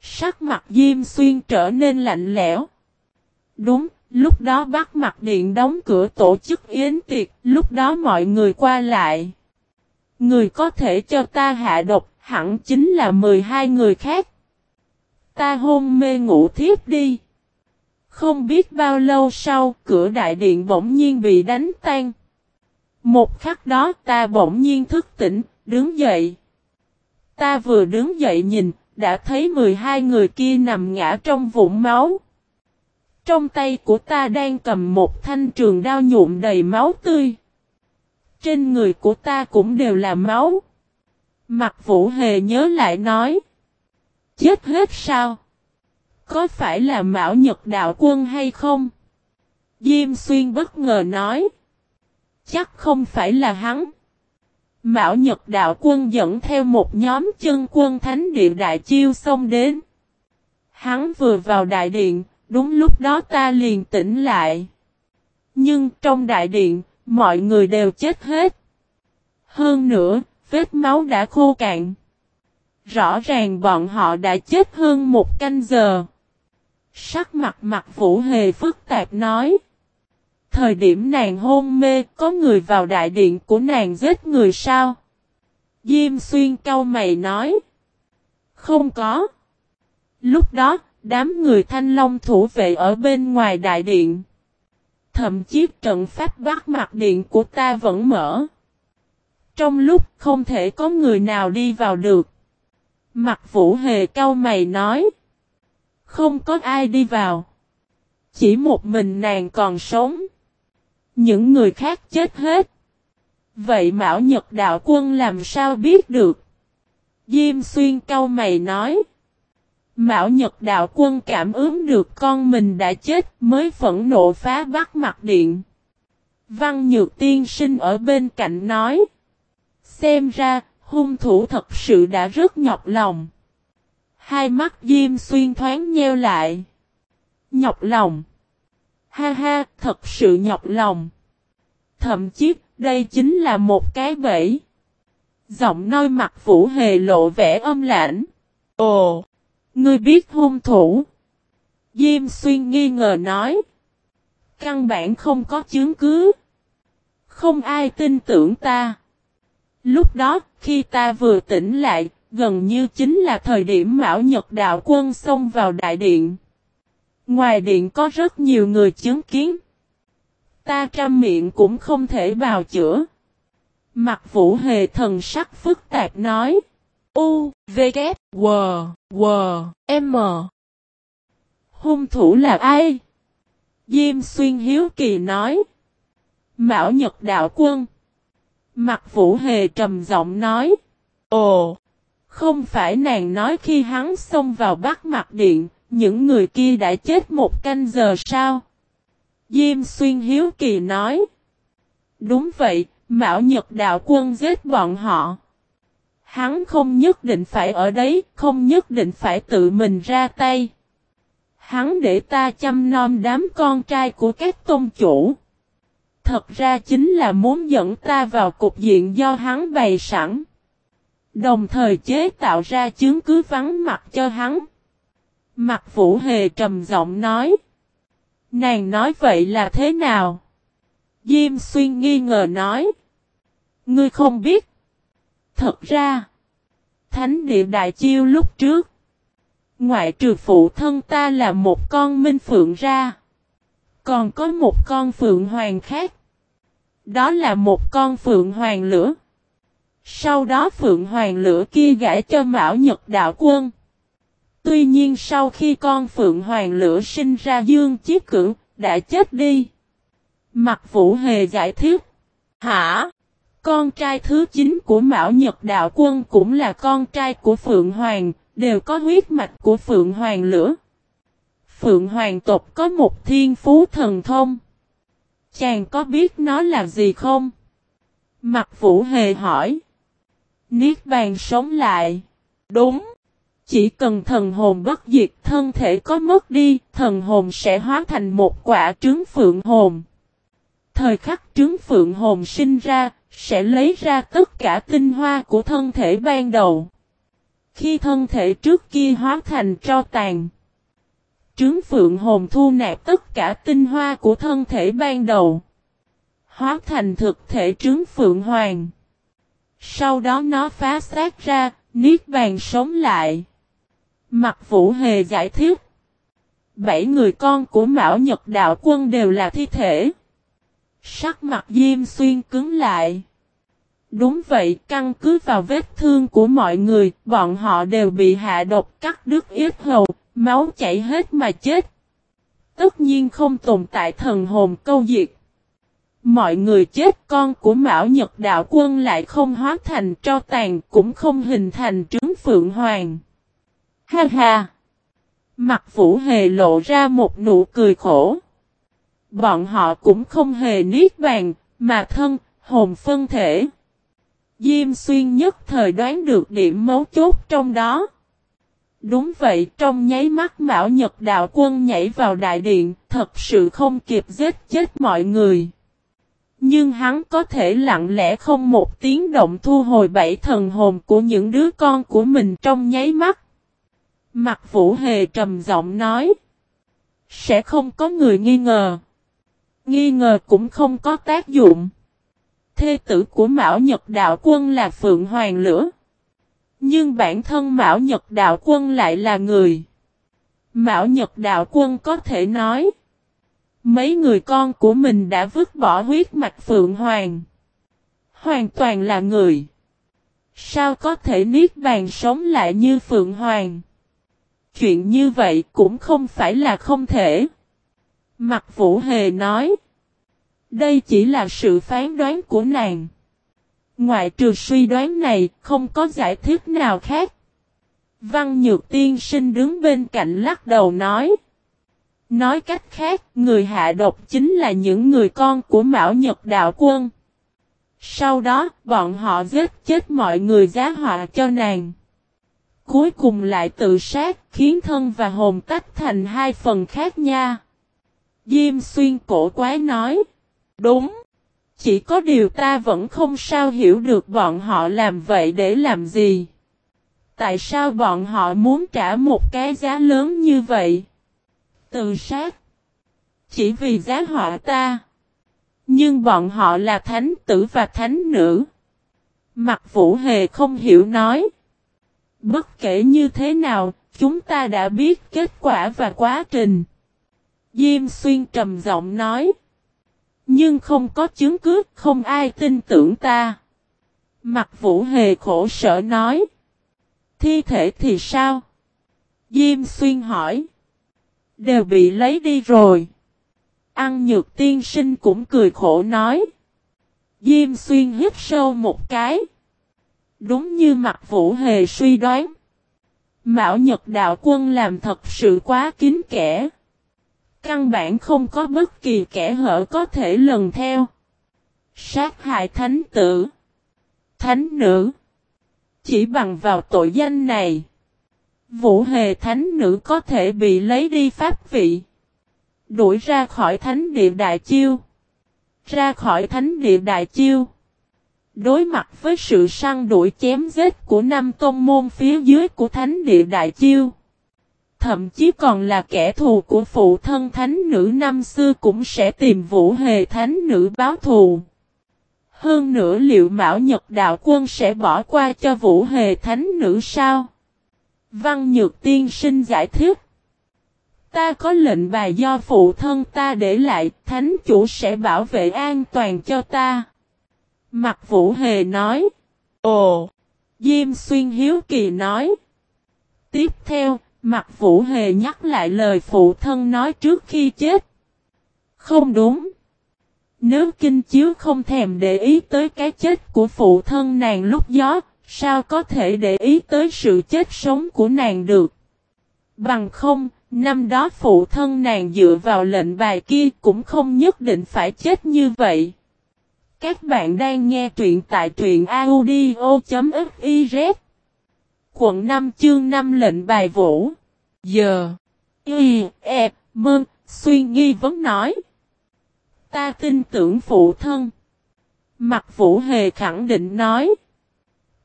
Sắc mặt Diêm Xuyên trở nên lạnh lẽo. Đúng, lúc đó bắt mặt điện đóng cửa tổ chức yến tiệc, lúc đó mọi người qua lại. Người có thể cho ta hạ độc hẳn chính là 12 người khác. Ta hôn mê ngủ thiếp đi. Không biết bao lâu sau cửa đại điện bỗng nhiên bị đánh tan. Một khắc đó ta bỗng nhiên thức tỉnh, đứng dậy. Ta vừa đứng dậy nhìn, đã thấy 12 người kia nằm ngã trong vũng máu. Trong tay của ta đang cầm một thanh trường đao nhuộm đầy máu tươi. Trên người của ta cũng đều là máu. Mặt vũ hề nhớ lại nói. Chết hết sao? Có phải là Mão Nhật Đạo Quân hay không? Diêm Xuyên bất ngờ nói. Chắc không phải là hắn. Mão Nhật Đạo Quân dẫn theo một nhóm chân quân thánh địa đại chiêu xông đến. Hắn vừa vào đại điện, đúng lúc đó ta liền tỉnh lại. Nhưng trong đại điện, Mọi người đều chết hết. Hơn nữa, vết máu đã khô cạn. Rõ ràng bọn họ đã chết hơn một canh giờ. Sắc mặt mặt vũ hề phức tạp nói. Thời điểm nàng hôn mê có người vào đại điện của nàng giết người sao? Diêm xuyên cau mày nói. Không có. Lúc đó, đám người thanh long thủ vệ ở bên ngoài đại điện. Thậm chí trận pháp bắt mặt điện của ta vẫn mở. Trong lúc không thể có người nào đi vào được. Mặt vũ hề cao mày nói. Không có ai đi vào. Chỉ một mình nàng còn sống. Những người khác chết hết. Vậy Mão Nhật Đạo Quân làm sao biết được? Diêm xuyên cao mày nói. Mạo Nhật Đạo Quân cảm ứng được con mình đã chết mới phẫn nộ phá bắt mặt điện. Văn Nhược Tiên Sinh ở bên cạnh nói. Xem ra, hung thủ thật sự đã rất nhọc lòng. Hai mắt Diêm Xuyên thoáng nheo lại. Nhọc lòng. Ha ha, thật sự nhọc lòng. Thậm chí, đây chính là một cái bẫy. Giọng nói mặt Vũ Hề lộ vẻ âm lãnh. Ồ! Ngươi biết hung thủ. Diêm xuyên nghi ngờ nói. Căn bản không có chứng cứ. Không ai tin tưởng ta. Lúc đó, khi ta vừa tỉnh lại, gần như chính là thời điểm Mão Nhật Đạo Quân xông vào đại điện. Ngoài điện có rất nhiều người chứng kiến. Ta trăm miệng cũng không thể bào chữa. Mặt vũ hề thần sắc phức tạp nói. U, V, K, W, W, M. Hung thủ là ai? Diêm xuyên hiếu kỳ nói. Mão Nhật Đạo Quân. Mặt vũ hề trầm giọng nói. Ồ! Không phải nàng nói khi hắn xông vào bắt mặt điện, những người kia đã chết một canh giờ sao? Diêm xuyên hiếu kỳ nói. Đúng vậy, Mão Nhật Đạo Quân giết bọn họ. Hắn không nhất định phải ở đấy, không nhất định phải tự mình ra tay. Hắn để ta chăm nom đám con trai của các tôn chủ. Thật ra chính là muốn dẫn ta vào cục diện do hắn bày sẵn. Đồng thời chế tạo ra chứng cứ vắng mặt cho hắn. Mặt vũ hề trầm giọng nói. Nàng nói vậy là thế nào? Diêm xuyên nghi ngờ nói. Ngươi không biết. Thật ra. Thánh địa đại chiêu lúc trước. Ngoại trừ phụ thân ta là một con minh phượng ra. Còn có một con phượng hoàng khác. Đó là một con phượng hoàng lửa. Sau đó phượng hoàng lửa kia gãi cho Mão Nhật Đạo Quân. Tuy nhiên sau khi con phượng hoàng lửa sinh ra dương chiếc cưỡng, đã chết đi. Mặt vũ hề giải thích. Hả? Con trai thứ 9 của Mão Nhật Đạo Quân cũng là con trai của Phượng Hoàng, đều có huyết mạch của Phượng Hoàng lửa. Phượng Hoàng tộc có một thiên phú thần thông. Chàng có biết nó là gì không? Mặt vũ hề hỏi. Niết bàn sống lại. Đúng. Chỉ cần thần hồn bất diệt thân thể có mất đi, thần hồn sẽ hóa thành một quả trứng phượng hồn. Thời khắc trứng phượng hồn sinh ra, sẽ lấy ra tất cả tinh hoa của thân thể ban đầu. Khi thân thể trước kia hóa thành tro tàn, trứng phượng hồn thu nạp tất cả tinh hoa của thân thể ban đầu. Hóa thành thực thể trứng phượng hoàng. Sau đó nó phá xác ra, niết bàn sống lại. Mặt vũ hề giải thích. Bảy người con của Mão Nhật Đạo Quân đều là thi thể. Sắc mặt Diêm Xuyên cứng lại. Đúng vậy, căn cứ vào vết thương của mọi người, bọn họ đều bị hạ độc cắt đứt yết hầu, máu chảy hết mà chết. Tất nhiên không tồn tại thần hồn câu diệt. Mọi người chết con của Mão Nhật Đạo Quân lại không hóa thành tro tàn cũng không hình thành trứng phượng hoàng. Ha ha! Mặt vũ hề lộ ra một nụ cười khổ. Bọn họ cũng không hề niết bàn, mà thân, hồn phân thể. Diêm xuyên nhất thời đoán được điểm mấu chốt trong đó. Đúng vậy, trong nháy mắt Mão Nhật Đạo Quân nhảy vào đại điện, thật sự không kịp giết chết mọi người. Nhưng hắn có thể lặng lẽ không một tiếng động thu hồi bảy thần hồn của những đứa con của mình trong nháy mắt. Mặt vũ hề trầm giọng nói. Sẽ không có người nghi ngờ. Nghi ngờ cũng không có tác dụng. Thê tử của Mão Nhật Đạo Quân là Phượng Hoàng Lửa. Nhưng bản thân Mão Nhật Đạo Quân lại là người. Mão Nhật Đạo Quân có thể nói. Mấy người con của mình đã vứt bỏ huyết mạch Phượng Hoàng. Hoàn toàn là người. Sao có thể niết bàn sống lại như Phượng Hoàng? Chuyện như vậy cũng không phải là không thể. Mặt Vũ Hề nói. Đây chỉ là sự phán đoán của nàng. Ngoại trừ suy đoán này, không có giải thích nào khác. Văn Nhược Tiên sinh đứng bên cạnh lắc đầu nói. Nói cách khác, người hạ độc chính là những người con của Mão Nhật Đạo Quân. Sau đó, bọn họ giết chết mọi người giá họa cho nàng. Cuối cùng lại tự sát, khiến thân và hồn tách thành hai phần khác nha. Diêm xuyên cổ quái nói. Đúng. Chỉ có điều ta vẫn không sao hiểu được bọn họ làm vậy để làm gì. Tại sao bọn họ muốn trả một cái giá lớn như vậy? Tự sát. Chỉ vì giá họ ta. Nhưng bọn họ là thánh tử và thánh nữ. Mặt Vũ Hề không hiểu nói. Bất kể như thế nào, chúng ta đã biết kết quả và quá trình. Diêm Xuyên trầm giọng nói. Nhưng không có chứng cứ, không ai tin tưởng ta. Mặt Vũ Hề khổ sở nói. Thi thể thì sao? Diêm Xuyên hỏi. Đều bị lấy đi rồi. Ăn nhược tiên sinh cũng cười khổ nói. Diêm Xuyên hít sâu một cái. Đúng như mặt Vũ Hề suy đoán. Mạo Nhật Đạo Quân làm thật sự quá kín kẽ. Căn bản không có bất kỳ kẻ hở có thể lần theo. Sát hại thánh tử. Thánh nữ. Chỉ bằng vào tội danh này. Vũ hề thánh nữ có thể bị lấy đi pháp vị. Đuổi ra khỏi thánh địa đại chiêu. Ra khỏi thánh địa đại chiêu. Đối mặt với sự săn đuổi chém giết của năm tôn môn phía dưới của thánh địa đại chiêu. Thậm chí còn là kẻ thù của phụ thân thánh nữ năm xưa cũng sẽ tìm vũ hề thánh nữ báo thù. Hơn nữa liệu Mão Nhật Đạo Quân sẽ bỏ qua cho vũ hề thánh nữ sao? Văn Nhược Tiên Sinh giải thích. Ta có lệnh bài do phụ thân ta để lại, thánh chủ sẽ bảo vệ an toàn cho ta. Mặt Vũ Hề nói. Ồ! Diêm Xuyên Hiếu Kỳ nói. Tiếp theo, Mặt Vũ Hề nhắc lại lời phụ thân nói trước khi chết. Không đúng. Nếu Kinh Chiếu không thèm để ý tới cái chết của phụ thân nàng lúc gió, sao có thể để ý tới sự chết sống của nàng được? Bằng không, năm đó phụ thân nàng dựa vào lệnh bài kia cũng không nhất định phải chết như vậy. Các bạn đang nghe truyện tại truyện audio.fif Quận 5 chương 5 lệnh bài vũ. Giờ Y, E, Mơn, suy nghi vấn nói. Ta tin tưởng phụ thân. Mặt vũ hề khẳng định nói.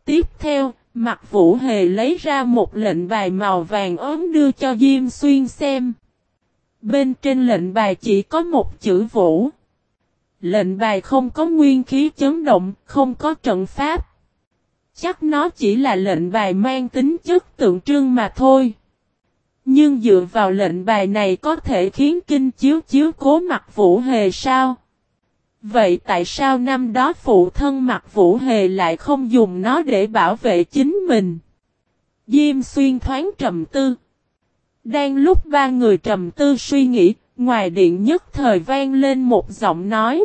Tiếp theo, mặt vũ hề lấy ra một lệnh bài màu vàng ốm đưa cho Diêm Xuyên xem. Bên trên lệnh bài chỉ có một chữ vũ. Lệnh bài không có nguyên khí chấn động, không có trận pháp. Chắc nó chỉ là lệnh bài mang tính chất tượng trưng mà thôi. Nhưng dựa vào lệnh bài này có thể khiến kinh chiếu chiếu cố mặt vũ hề sao? Vậy tại sao năm đó phụ thân mặt vũ hề lại không dùng nó để bảo vệ chính mình? Diêm xuyên thoáng trầm tư. Đang lúc ba người trầm tư suy nghĩ, ngoài điện nhất thời vang lên một giọng nói.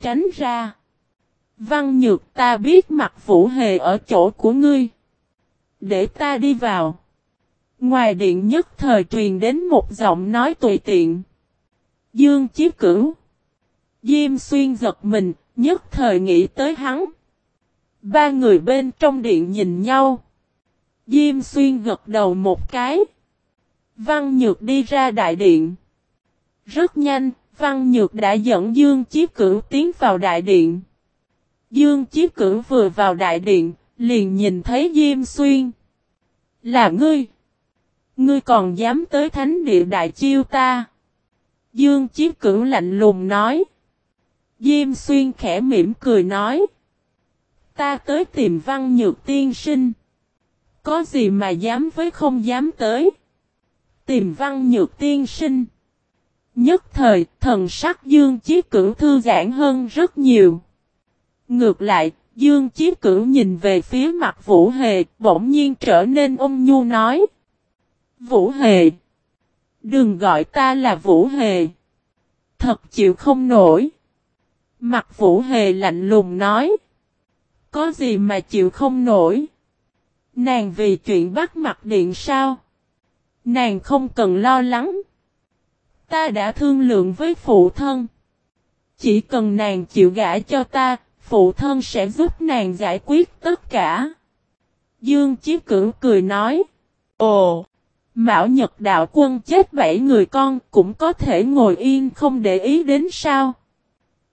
Tránh ra. Văn nhược ta biết mặt vũ hề ở chỗ của ngươi. Để ta đi vào. Ngoài điện nhất thời truyền đến một giọng nói tùy tiện. Dương chiếc Cửu. Diêm xuyên giật mình, nhất thời nghĩ tới hắn. Ba người bên trong điện nhìn nhau. Diêm xuyên gật đầu một cái. Văn Nhược đi ra đại điện. Rất nhanh, Văn Nhược đã dẫn Dương Chí Cửu tiến vào đại điện. Dương Chí Cử vừa vào đại điện, liền nhìn thấy Diêm Xuyên. Là ngươi. Ngươi còn dám tới thánh địa đại chiêu ta. Dương Chí Cử lạnh lùng nói. Diêm xuyên khẽ mỉm cười nói. Ta tới tìm văn nhược tiên sinh. Có gì mà dám với không dám tới. Tìm văn nhược tiên sinh. Nhất thời, thần sắc Dương Chí Cử thư giãn hơn rất nhiều. Ngược lại, Dương Chí Cửu nhìn về phía mặt Vũ Hề, bỗng nhiên trở nên ôm nhu nói. Vũ Hề! Đừng gọi ta là Vũ Hề! Thật chịu không nổi! Mặt vũ hề lạnh lùng nói. Có gì mà chịu không nổi? Nàng vì chuyện bắt mặt điện sao? Nàng không cần lo lắng. Ta đã thương lượng với phụ thân. Chỉ cần nàng chịu gả cho ta, phụ thân sẽ giúp nàng giải quyết tất cả. Dương Chí Cửu cười nói. Ồ! Mạo Nhật Đạo Quân chết bảy người con cũng có thể ngồi yên không để ý đến sao?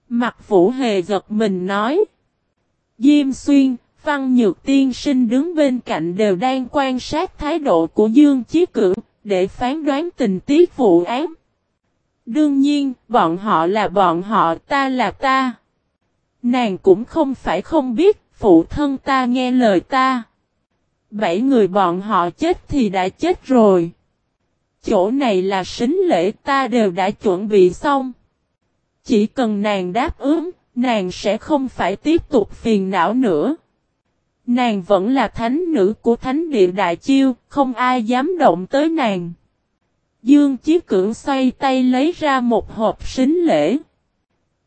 Mặt vũ hề giật mình nói. Diêm xuyên, văn nhược tiên sinh đứng bên cạnh đều đang quan sát thái độ của Dương Chí Cửu, để phán đoán tình tiết vụ án. Đương nhiên, bọn họ là bọn họ, ta là ta. Nàng cũng không phải không biết, phụ thân ta nghe lời ta. Bảy người bọn họ chết thì đã chết rồi. Chỗ này là sính lễ ta đều đã chuẩn bị xong. Chỉ cần nàng đáp ứng, nàng sẽ không phải tiếp tục phiền não nữa. Nàng vẫn là thánh nữ của thánh địa đại chiêu, không ai dám động tới nàng. Dương Chí Cưỡng xoay tay lấy ra một hộp sính lễ.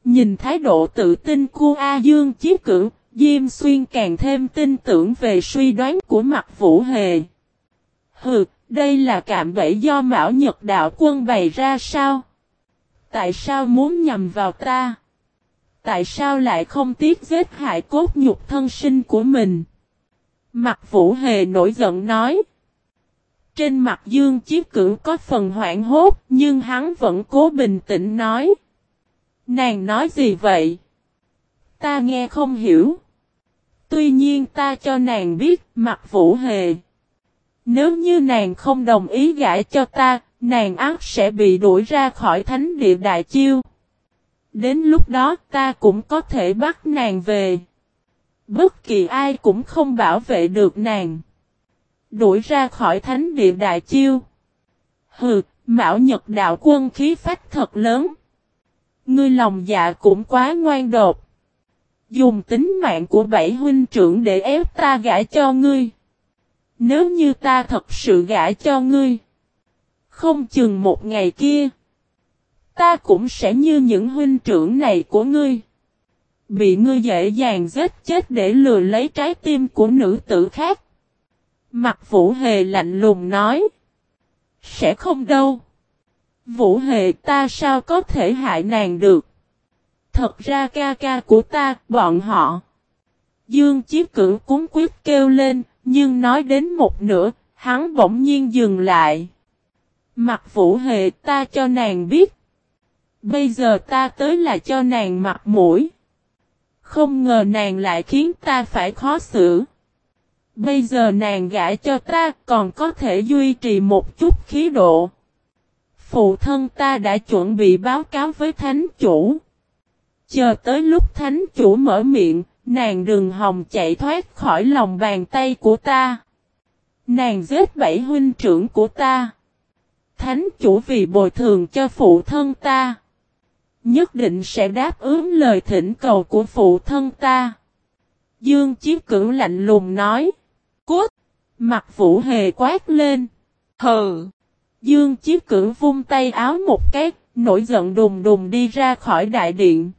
Nhìn thái độ tự tin của A Dương Chí Cửu Diêm Xuyên càng thêm tin tưởng về suy đoán của mặt Vũ Hề. Hừ, đây là cạm bẫy do Mão Nhật Đạo Quân bày ra sao? Tại sao muốn nhầm vào ta? Tại sao lại không tiếc giết hại cốt nhục thân sinh của mình? Mặt Vũ Hề nổi giận nói. Trên mặt Dương Chí Cửu có phần hoảng hốt, nhưng hắn vẫn cố bình tĩnh nói. Nàng nói gì vậy? Ta nghe không hiểu. Tuy nhiên ta cho nàng biết mặt Vũ Hề. Nếu như nàng không đồng ý gãi cho ta, nàng ác sẽ bị đuổi ra khỏi thánh địa đại chiêu. Đến lúc đó ta cũng có thể bắt nàng về. Bất kỳ ai cũng không bảo vệ được nàng. Đuổi ra khỏi thánh địa đại chiêu. Hừ, Mão Nhật đạo quân khí phách thật lớn. Ngươi lòng dạ cũng quá ngoan đột. Dùng tính mạng của bảy huynh trưởng để ép ta gãi cho ngươi. Nếu như ta thật sự gãi cho ngươi. Không chừng một ngày kia. Ta cũng sẽ như những huynh trưởng này của ngươi. Bị ngươi dễ dàng giết chết để lừa lấy trái tim của nữ tử khác. Mặt Vũ Hề lạnh lùng nói. Sẽ không đâu. Vũ Hề ta sao có thể hại nàng được. Thật ra ca ca của ta, bọn họ. Dương Chí Cửu cúng quyết kêu lên, nhưng nói đến một nửa, hắn bỗng nhiên dừng lại. Mặt Vũ Hề ta cho nàng biết. Bây giờ ta tới là cho nàng mặt mũi. Không ngờ nàng lại khiến ta phải khó xử. Bây giờ nàng gãi cho ta còn có thể duy trì một chút khí độ. Phụ thân ta đã chuẩn bị báo cáo với thánh chủ. Chờ tới lúc thánh chủ mở miệng, nàng đừng hồng chạy thoát khỏi lòng bàn tay của ta. Nàng giết bảy huynh trưởng của ta. Thánh chủ vì bồi thường cho phụ thân ta. Nhất định sẽ đáp ứng lời thỉnh cầu của phụ thân ta. Dương Chí Cửu lạnh lùng nói. Cút! Mặt vũ hề quát lên. Hờ! Dương Chí Cử vung tay áo một cái, nổi giận đùng đùng đi ra khỏi đại điện.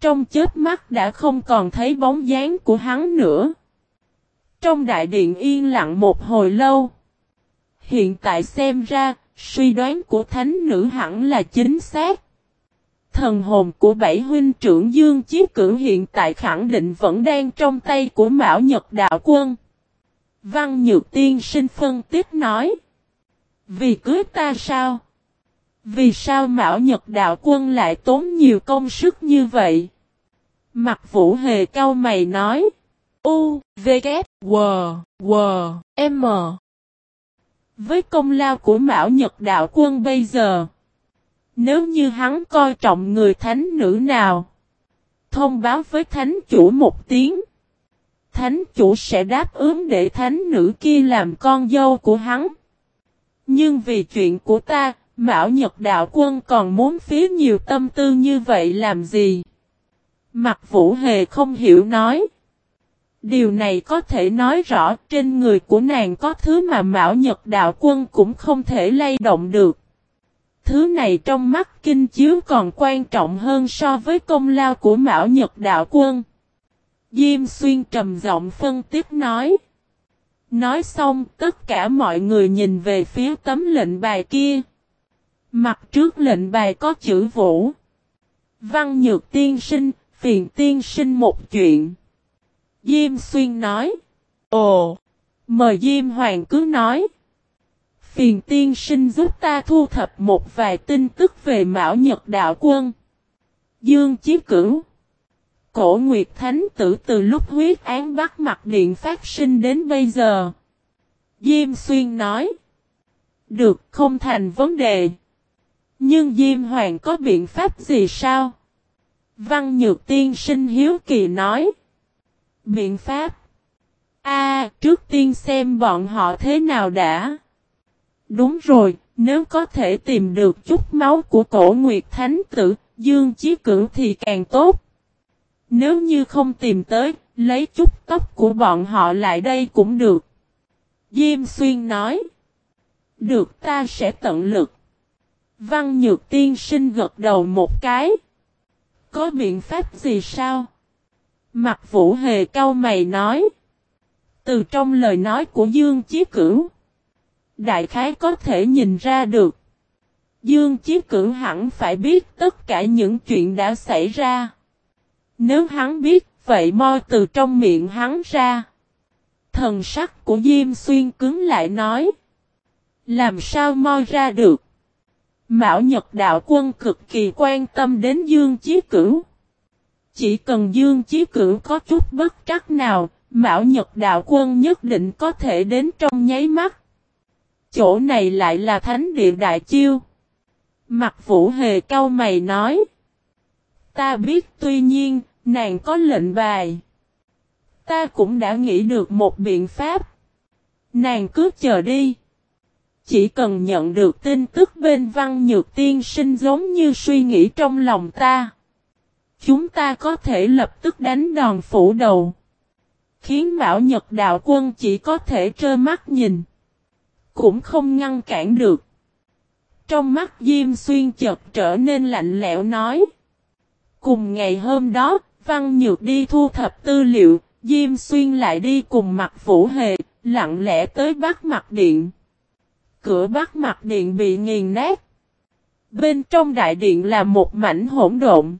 Trong chết mắt đã không còn thấy bóng dáng của hắn nữa. Trong đại điện yên lặng một hồi lâu. Hiện tại xem ra, suy đoán của thánh nữ hẳn là chính xác. Thần hồn của bảy huynh trưởng Dương Chí Cử hiện tại khẳng định vẫn đang trong tay của Mão Nhật Đạo Quân. Văn Nhược Tiên sinh phân tích nói. Vì cưới ta sao? Vì sao Mão Nhật Đạo Quân lại tốn nhiều công sức như vậy? Mặt Vũ Hề cao mày nói. U, V, K, W, W, M. Với công lao của Mão Nhật Đạo Quân bây giờ. Nếu như hắn coi trọng người thánh nữ nào. Thông báo với thánh chủ một tiếng. Thánh chủ sẽ đáp ứng để thánh nữ kia làm con dâu của hắn. Nhưng vì chuyện của ta, Mão Nhật Đạo Quân còn muốn phí nhiều tâm tư như vậy làm gì? Mặt Vũ Hề không hiểu nói. Điều này có thể nói rõ trên người của nàng có thứ mà Mão Nhật Đạo Quân cũng không thể lay động được. Thứ này trong mắt kinh chiếu còn quan trọng hơn so với công lao của Mão Nhật Đạo Quân. Diêm Xuyên trầm giọng phân tích nói. Nói xong tất cả mọi người nhìn về phía tấm lệnh bài kia. Mặt trước lệnh bài có chữ vũ. Văn Nhược tiên sinh, phiền tiên sinh một chuyện. Diêm Xuyên nói. Ồ, mời Diêm Hoàng cứ nói. Phiền tiên sinh giúp ta thu thập một vài tin tức về Mão Nhật Đạo Quân. Dương Chí Cửu. Cổ Nguyệt Thánh tử từ lúc huyết án bắt mặt điện phát sinh đến bây giờ. Diêm Xuyên nói. Được không thành vấn đề. Nhưng Diêm Hoàng có biện pháp gì sao? Văn Nhược Tiên sinh hiếu kỳ nói. Biện pháp. A, trước tiên xem bọn họ thế nào đã. Đúng rồi, nếu có thể tìm được chút máu của cổ Nguyệt Thánh Tử, Dương Chí Cửu thì càng tốt. Nếu như không tìm tới, lấy chút tóc của bọn họ lại đây cũng được. Diêm Xuyên nói. Được ta sẽ tận lực. Văn Nhược Tiên sinh gật đầu một cái. Có biện pháp gì sao? Mặt Vũ Hề cau mày nói. Từ trong lời nói của Dương Chí Cửu. Đại khái có thể nhìn ra được. Dương Chí Cửu hẳn phải biết tất cả những chuyện đã xảy ra. Nếu hắn biết, vậy moi từ trong miệng hắn ra. Thần sắc của Diêm Xuyên cứng lại nói. Làm sao moi ra được? Mão Nhật Đạo Quân cực kỳ quan tâm đến Dương Chí Cửu. Chỉ cần Dương Chí Cửu có chút bất trắc nào, Mão Nhật Đạo Quân nhất định có thể đến trong nháy mắt. Chỗ này lại là thánh địa đại chiêu. Mặt vũ hề cau mày nói. Ta biết tuy nhiên, nàng có lệnh bài. Ta cũng đã nghĩ được một biện pháp. Nàng cứ chờ đi. Chỉ cần nhận được tin tức bên văn nhược tiên sinh giống như suy nghĩ trong lòng ta. Chúng ta có thể lập tức đánh đòn phủ đầu. Khiến Mão Nhật Đạo Quân chỉ có thể trơ mắt nhìn. Cũng không ngăn cản được. Trong mắt Diêm Xuyên chợt trở nên lạnh lẽo nói. Cùng ngày hôm đó, Văn Nhược đi thu thập tư liệu, Diêm Xuyên lại đi cùng mặt Vũ Hề, lặng lẽ tới Bắc Mặt Điện. Cửa Bắc Mặt Điện bị nghiền nát. Bên trong đại điện là một mảnh hỗn độn.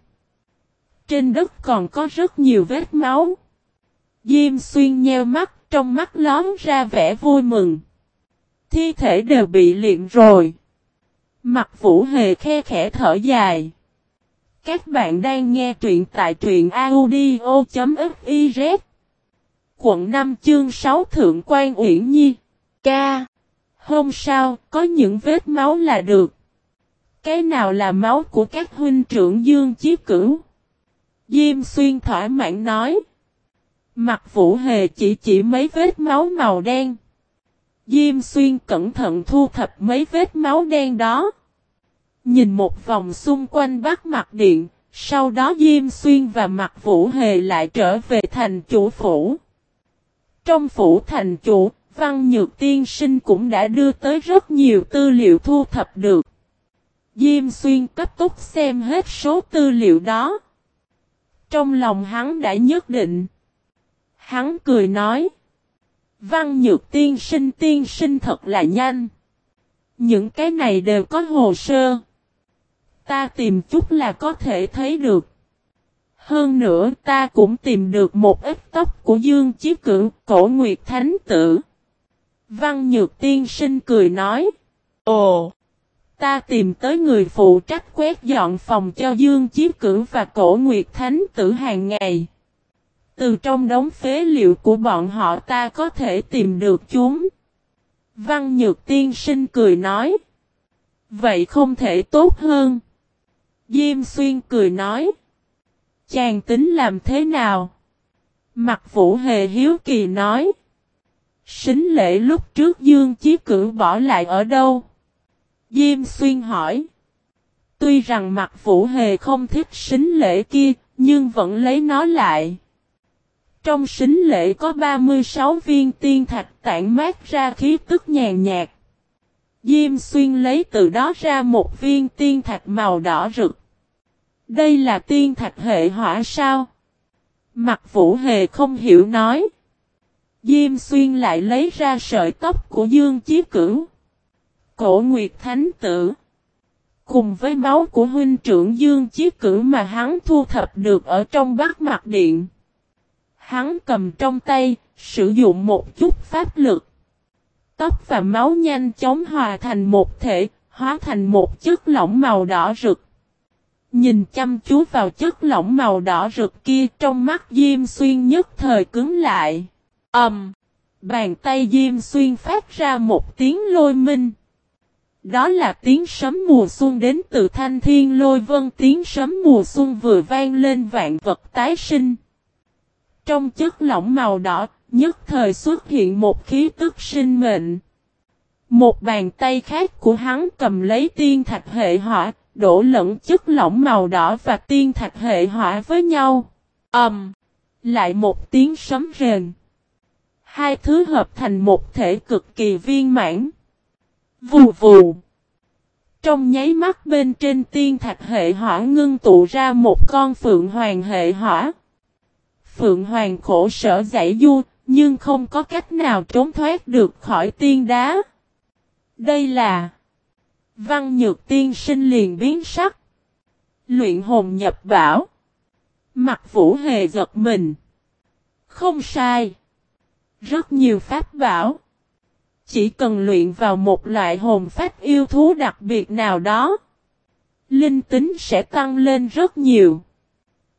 Trên đất còn có rất nhiều vết máu. Diêm Xuyên nheo mắt, trong mắt lón ra vẻ vui mừng. Thi thể đều bị liện rồi. Mặt Vũ Hề khe khẽ thở dài. Các bạn đang nghe truyện tại truyện audio.fiz Quận 5 chương 6 Thượng quan Uyển Nhi Ca Hôm sau, có những vết máu là được. Cái nào là máu của các huynh trưởng Dương Chí Cửu? Diêm Xuyên thỏa mãn nói. Mặt Vũ Hề chỉ chỉ mấy vết máu màu đen. Diêm Xuyên cẩn thận thu thập mấy vết máu đen đó. Nhìn một vòng xung quanh bắt mặt điện, sau đó Diêm Xuyên và mặt Vũ Hề lại trở về thành chủ phủ. Trong phủ thành chủ, Văn Nhược Tiên Sinh cũng đã đưa tới rất nhiều tư liệu thu thập được. Diêm Xuyên cấp tốc xem hết số tư liệu đó. Trong lòng hắn đã nhất định. Hắn cười nói. Văn Nhược Tiên Sinh Tiên Sinh thật là nhanh. Những cái này đều có hồ sơ. Ta tìm chút là có thể thấy được. Hơn nữa ta cũng tìm được một ít tóc của Dương Chí Cửu, cổ Nguyệt Thánh Tử. Văn Nhược Tiên Sinh cười nói. Ồ! Ta tìm tới người phụ trách quét dọn phòng cho Dương Chí Cửu và cổ Nguyệt Thánh Tử hàng ngày. Từ trong đống phế liệu của bọn họ ta có thể tìm được chúng. Văn Nhược Tiên Sinh cười nói. Vậy không thể tốt hơn. Diêm Xuyên cười nói. Chàng tính làm thế nào? Mặt Vũ Hề Hiếu Kỳ nói. Sính lễ lúc trước Dương Chí Cử bỏ lại ở đâu? Diêm Xuyên hỏi. Tuy rằng mặt Vũ Hề không thích sính lễ kia, nhưng vẫn lấy nó lại. Trong sính lễ có 36 viên tiên thạch tản mát ra khí tức nhàn nhạt. Diêm xuyên lấy từ đó ra một viên tiên thạch màu đỏ rực. Đây là tiên thạch hệ hỏa sao? Mặt vũ hề không hiểu nói. Diêm xuyên lại lấy ra sợi tóc của Dương Chí Cửu. Cổ Nguyệt Thánh Tử. Cùng với máu của huynh trưởng Dương Chí Cửu mà hắn thu thập được ở trong bát mặt điện. Hắn cầm trong tay, sử dụng một chút pháp lực. Tóc và máu nhanh chóng hòa thành một thể, hóa thành một chất lỏng màu đỏ rực. Nhìn chăm chú vào chất lỏng màu đỏ rực kia trong mắt Diêm Xuyên nhất thời cứng lại. Ẩm! Um, bàn tay Diêm Xuyên phát ra một tiếng lôi minh. Đó là tiếng sấm mùa xuân đến từ thanh thiên lôi vân tiếng sấm mùa xuân vừa vang lên vạn vật tái sinh. Trong chất lỏng màu đỏ, nhất thời xuất hiện một khí tức sinh mệnh. Một bàn tay khác của hắn cầm lấy tiên thạch hệ hỏa, đổ lẫn chất lỏng màu đỏ và tiên thạch hệ hỏa với nhau. ầm, um, Lại một tiếng sấm rền. Hai thứ hợp thành một thể cực kỳ viên mãn. Vù vù. Trong nháy mắt bên trên tiên thạch hệ hỏa ngưng tụ ra một con phượng hoàng hệ hỏa. Phượng hoàng khổ sở giải du, nhưng không có cách nào trốn thoát được khỏi tiên đá. Đây là Văn nhược tiên sinh liền biến sắc. Luyện hồn nhập bảo. Mặt vũ hề giật mình. Không sai. Rất nhiều pháp bảo. Chỉ cần luyện vào một loại hồn pháp yêu thú đặc biệt nào đó. Linh tính sẽ tăng lên rất nhiều.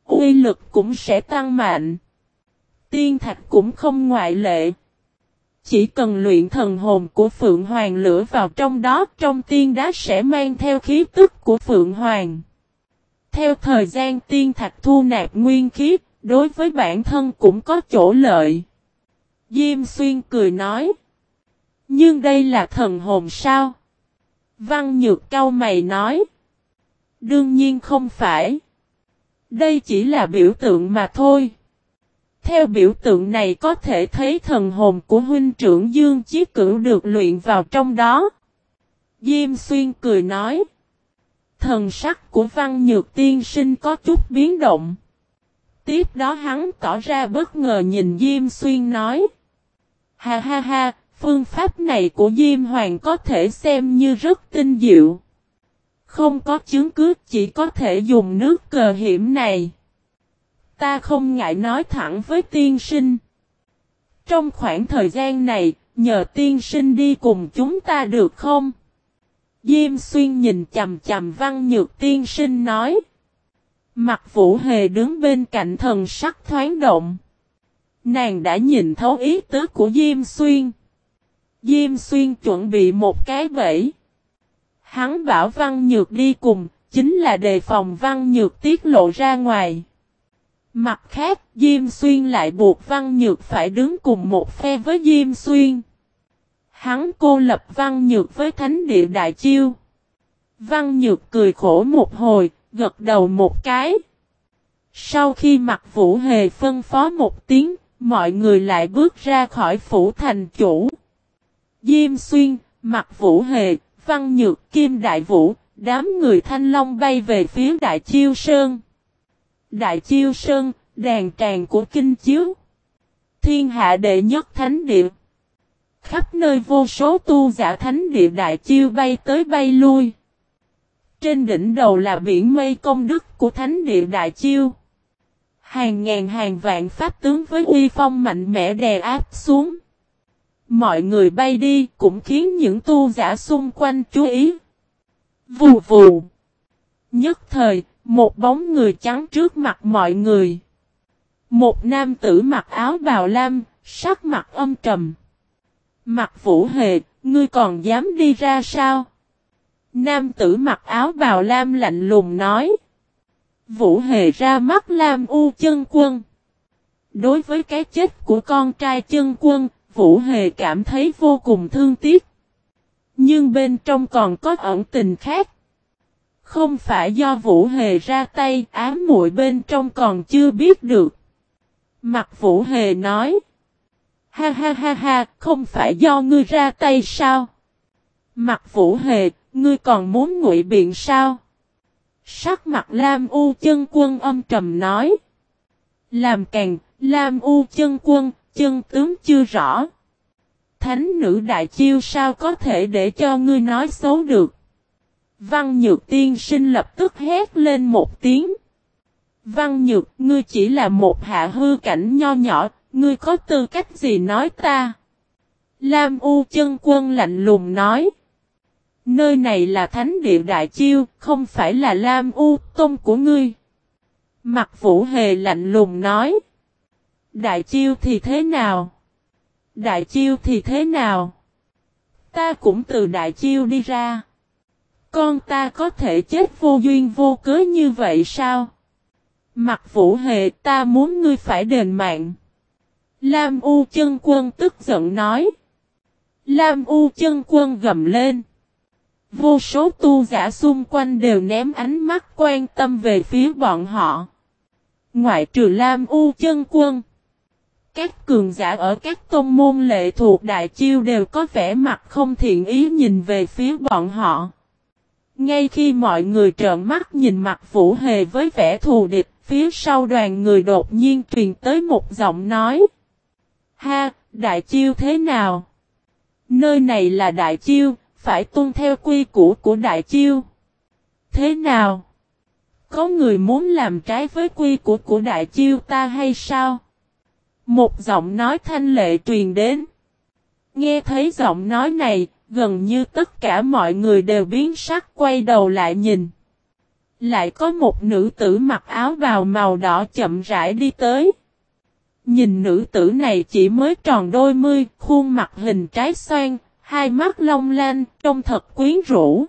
Uy lực cũng sẽ tăng mạnh. Tiên thạch cũng không ngoại lệ. Chỉ cần luyện thần hồn của Phượng Hoàng lửa vào trong đó, trong tiên đá sẽ mang theo khí tức của Phượng Hoàng. Theo thời gian tiên thạch thu nạp nguyên khí, đối với bản thân cũng có chỗ lợi. Diêm Xuyên cười nói. Nhưng đây là thần hồn sao? Văn Nhược cao mày nói. Đương nhiên không phải. Đây chỉ là biểu tượng mà thôi. Theo biểu tượng này có thể thấy thần hồn của huynh trưởng Dương Chí Cửu được luyện vào trong đó. Diêm Xuyên cười nói. Thần sắc của văn nhược tiên sinh có chút biến động. Tiếp đó hắn tỏ ra bất ngờ nhìn Diêm Xuyên nói. Ha ha ha, phương pháp này của Diêm Hoàng có thể xem như rất tinh diệu. Không có chứng cứ chỉ có thể dùng nước cờ hiểm này. Ta không ngại nói thẳng với tiên sinh. Trong khoảng thời gian này, nhờ tiên sinh đi cùng chúng ta được không? Diêm xuyên nhìn chầm chầm văn nhược tiên sinh nói. Mặt vũ hề đứng bên cạnh thần sắc thoáng động. Nàng đã nhìn thấu ý tứ của Diêm xuyên. Diêm xuyên chuẩn bị một cái bẫy. Hắn bảo văn nhược đi cùng, chính là đề phòng văn nhược tiết lộ ra ngoài. Mặt khác, Diêm Xuyên lại buộc Văn Nhược phải đứng cùng một phe với Diêm Xuyên. Hắn cô lập Văn Nhược với Thánh Địa Đại Chiêu. Văn Nhược cười khổ một hồi, gật đầu một cái. Sau khi mặt Vũ Hề phân phó một tiếng, mọi người lại bước ra khỏi phủ thành chủ. Diêm Xuyên, mặt Vũ Hề, Văn Nhược, Kim Đại Vũ, đám người Thanh Long bay về phía Đại Chiêu Sơn. Đại Chiêu Sơn, đàn tràng của Kinh Chiếu. Thiên hạ đệ nhất thánh địa. Khắp nơi vô số tu giả thánh địa Đại Chiêu bay tới bay lui. Trên đỉnh đầu là biển mây công đức của thánh địa Đại Chiêu. Hàng ngàn hàng vạn pháp tướng với uy phong mạnh mẽ đè áp xuống. Mọi người bay đi cũng khiến những tu giả xung quanh chú ý. Vù vù. Nhất thời, một bóng người trắng trước mặt mọi người. Một nam tử mặc áo bào lam, sắc mặt âm trầm. Mặt vũ hề, ngươi còn dám đi ra sao? Nam tử mặc áo bào lam lạnh lùng nói. Vũ hề ra mắt lam u chân quân. Đối với cái chết của con trai chân quân, Vũ hề cảm thấy vô cùng thương tiếc. Nhưng bên trong còn có ẩn tình khác. Không phải do Vũ Hề ra tay, ám muội bên trong còn chưa biết được. Mặt Vũ Hề nói. Ha ha ha ha, không phải do ngươi ra tay sao? Mặt Vũ Hề, ngươi còn muốn ngụy biện sao? Sắc mặt Lam U chân quân âm trầm nói. Làm càng, Lam U chân quân, chân tướng chưa rõ. Thánh nữ đại chiêu sao có thể để cho ngươi nói xấu được? Văn Nhược tiên sinh lập tức hét lên một tiếng. Văn Nhược, ngươi chỉ là một hạ hư cảnh nho nhỏ, ngươi có tư cách gì nói ta? Lam U chân quân lạnh lùng nói. Nơi này là thánh địa đại chiêu, không phải là Lam U tôn của ngươi. Mặt vũ hề lạnh lùng nói. Đại chiêu thì thế nào? Đại chiêu thì thế nào? Ta cũng từ đại chiêu đi ra. Con ta có thể chết vô duyên vô cớ như vậy sao? Mặt vũ hệ ta muốn ngươi phải đền mạng. Lam U chân quân tức giận nói. Lam U chân quân gầm lên. Vô số tu giả xung quanh đều ném ánh mắt quan tâm về phía bọn họ. Ngoại trừ Lam U chân quân. Các cường giả ở các tôn môn lệ thuộc đại chiêu đều có vẻ mặt không thiện ý nhìn về phía bọn họ. Ngay khi mọi người trợn mắt nhìn mặt Vũ Hề với vẻ thù địch, phía sau đoàn người đột nhiên truyền tới một giọng nói. Ha, đại chiêu thế nào? Nơi này là đại chiêu, phải tuân theo quy củ của đại chiêu. Thế nào? Có người muốn làm trái với quy củ của đại chiêu ta hay sao? Một giọng nói thanh lệ truyền đến. Nghe thấy giọng nói này, gần như tất cả mọi người đều biến sắc quay đầu lại nhìn. Lại có một nữ tử mặc áo bào màu đỏ chậm rãi đi tới. Nhìn nữ tử này chỉ mới tròn đôi mươi, khuôn mặt hình trái xoan, hai mắt long lanh, trông thật quyến rũ.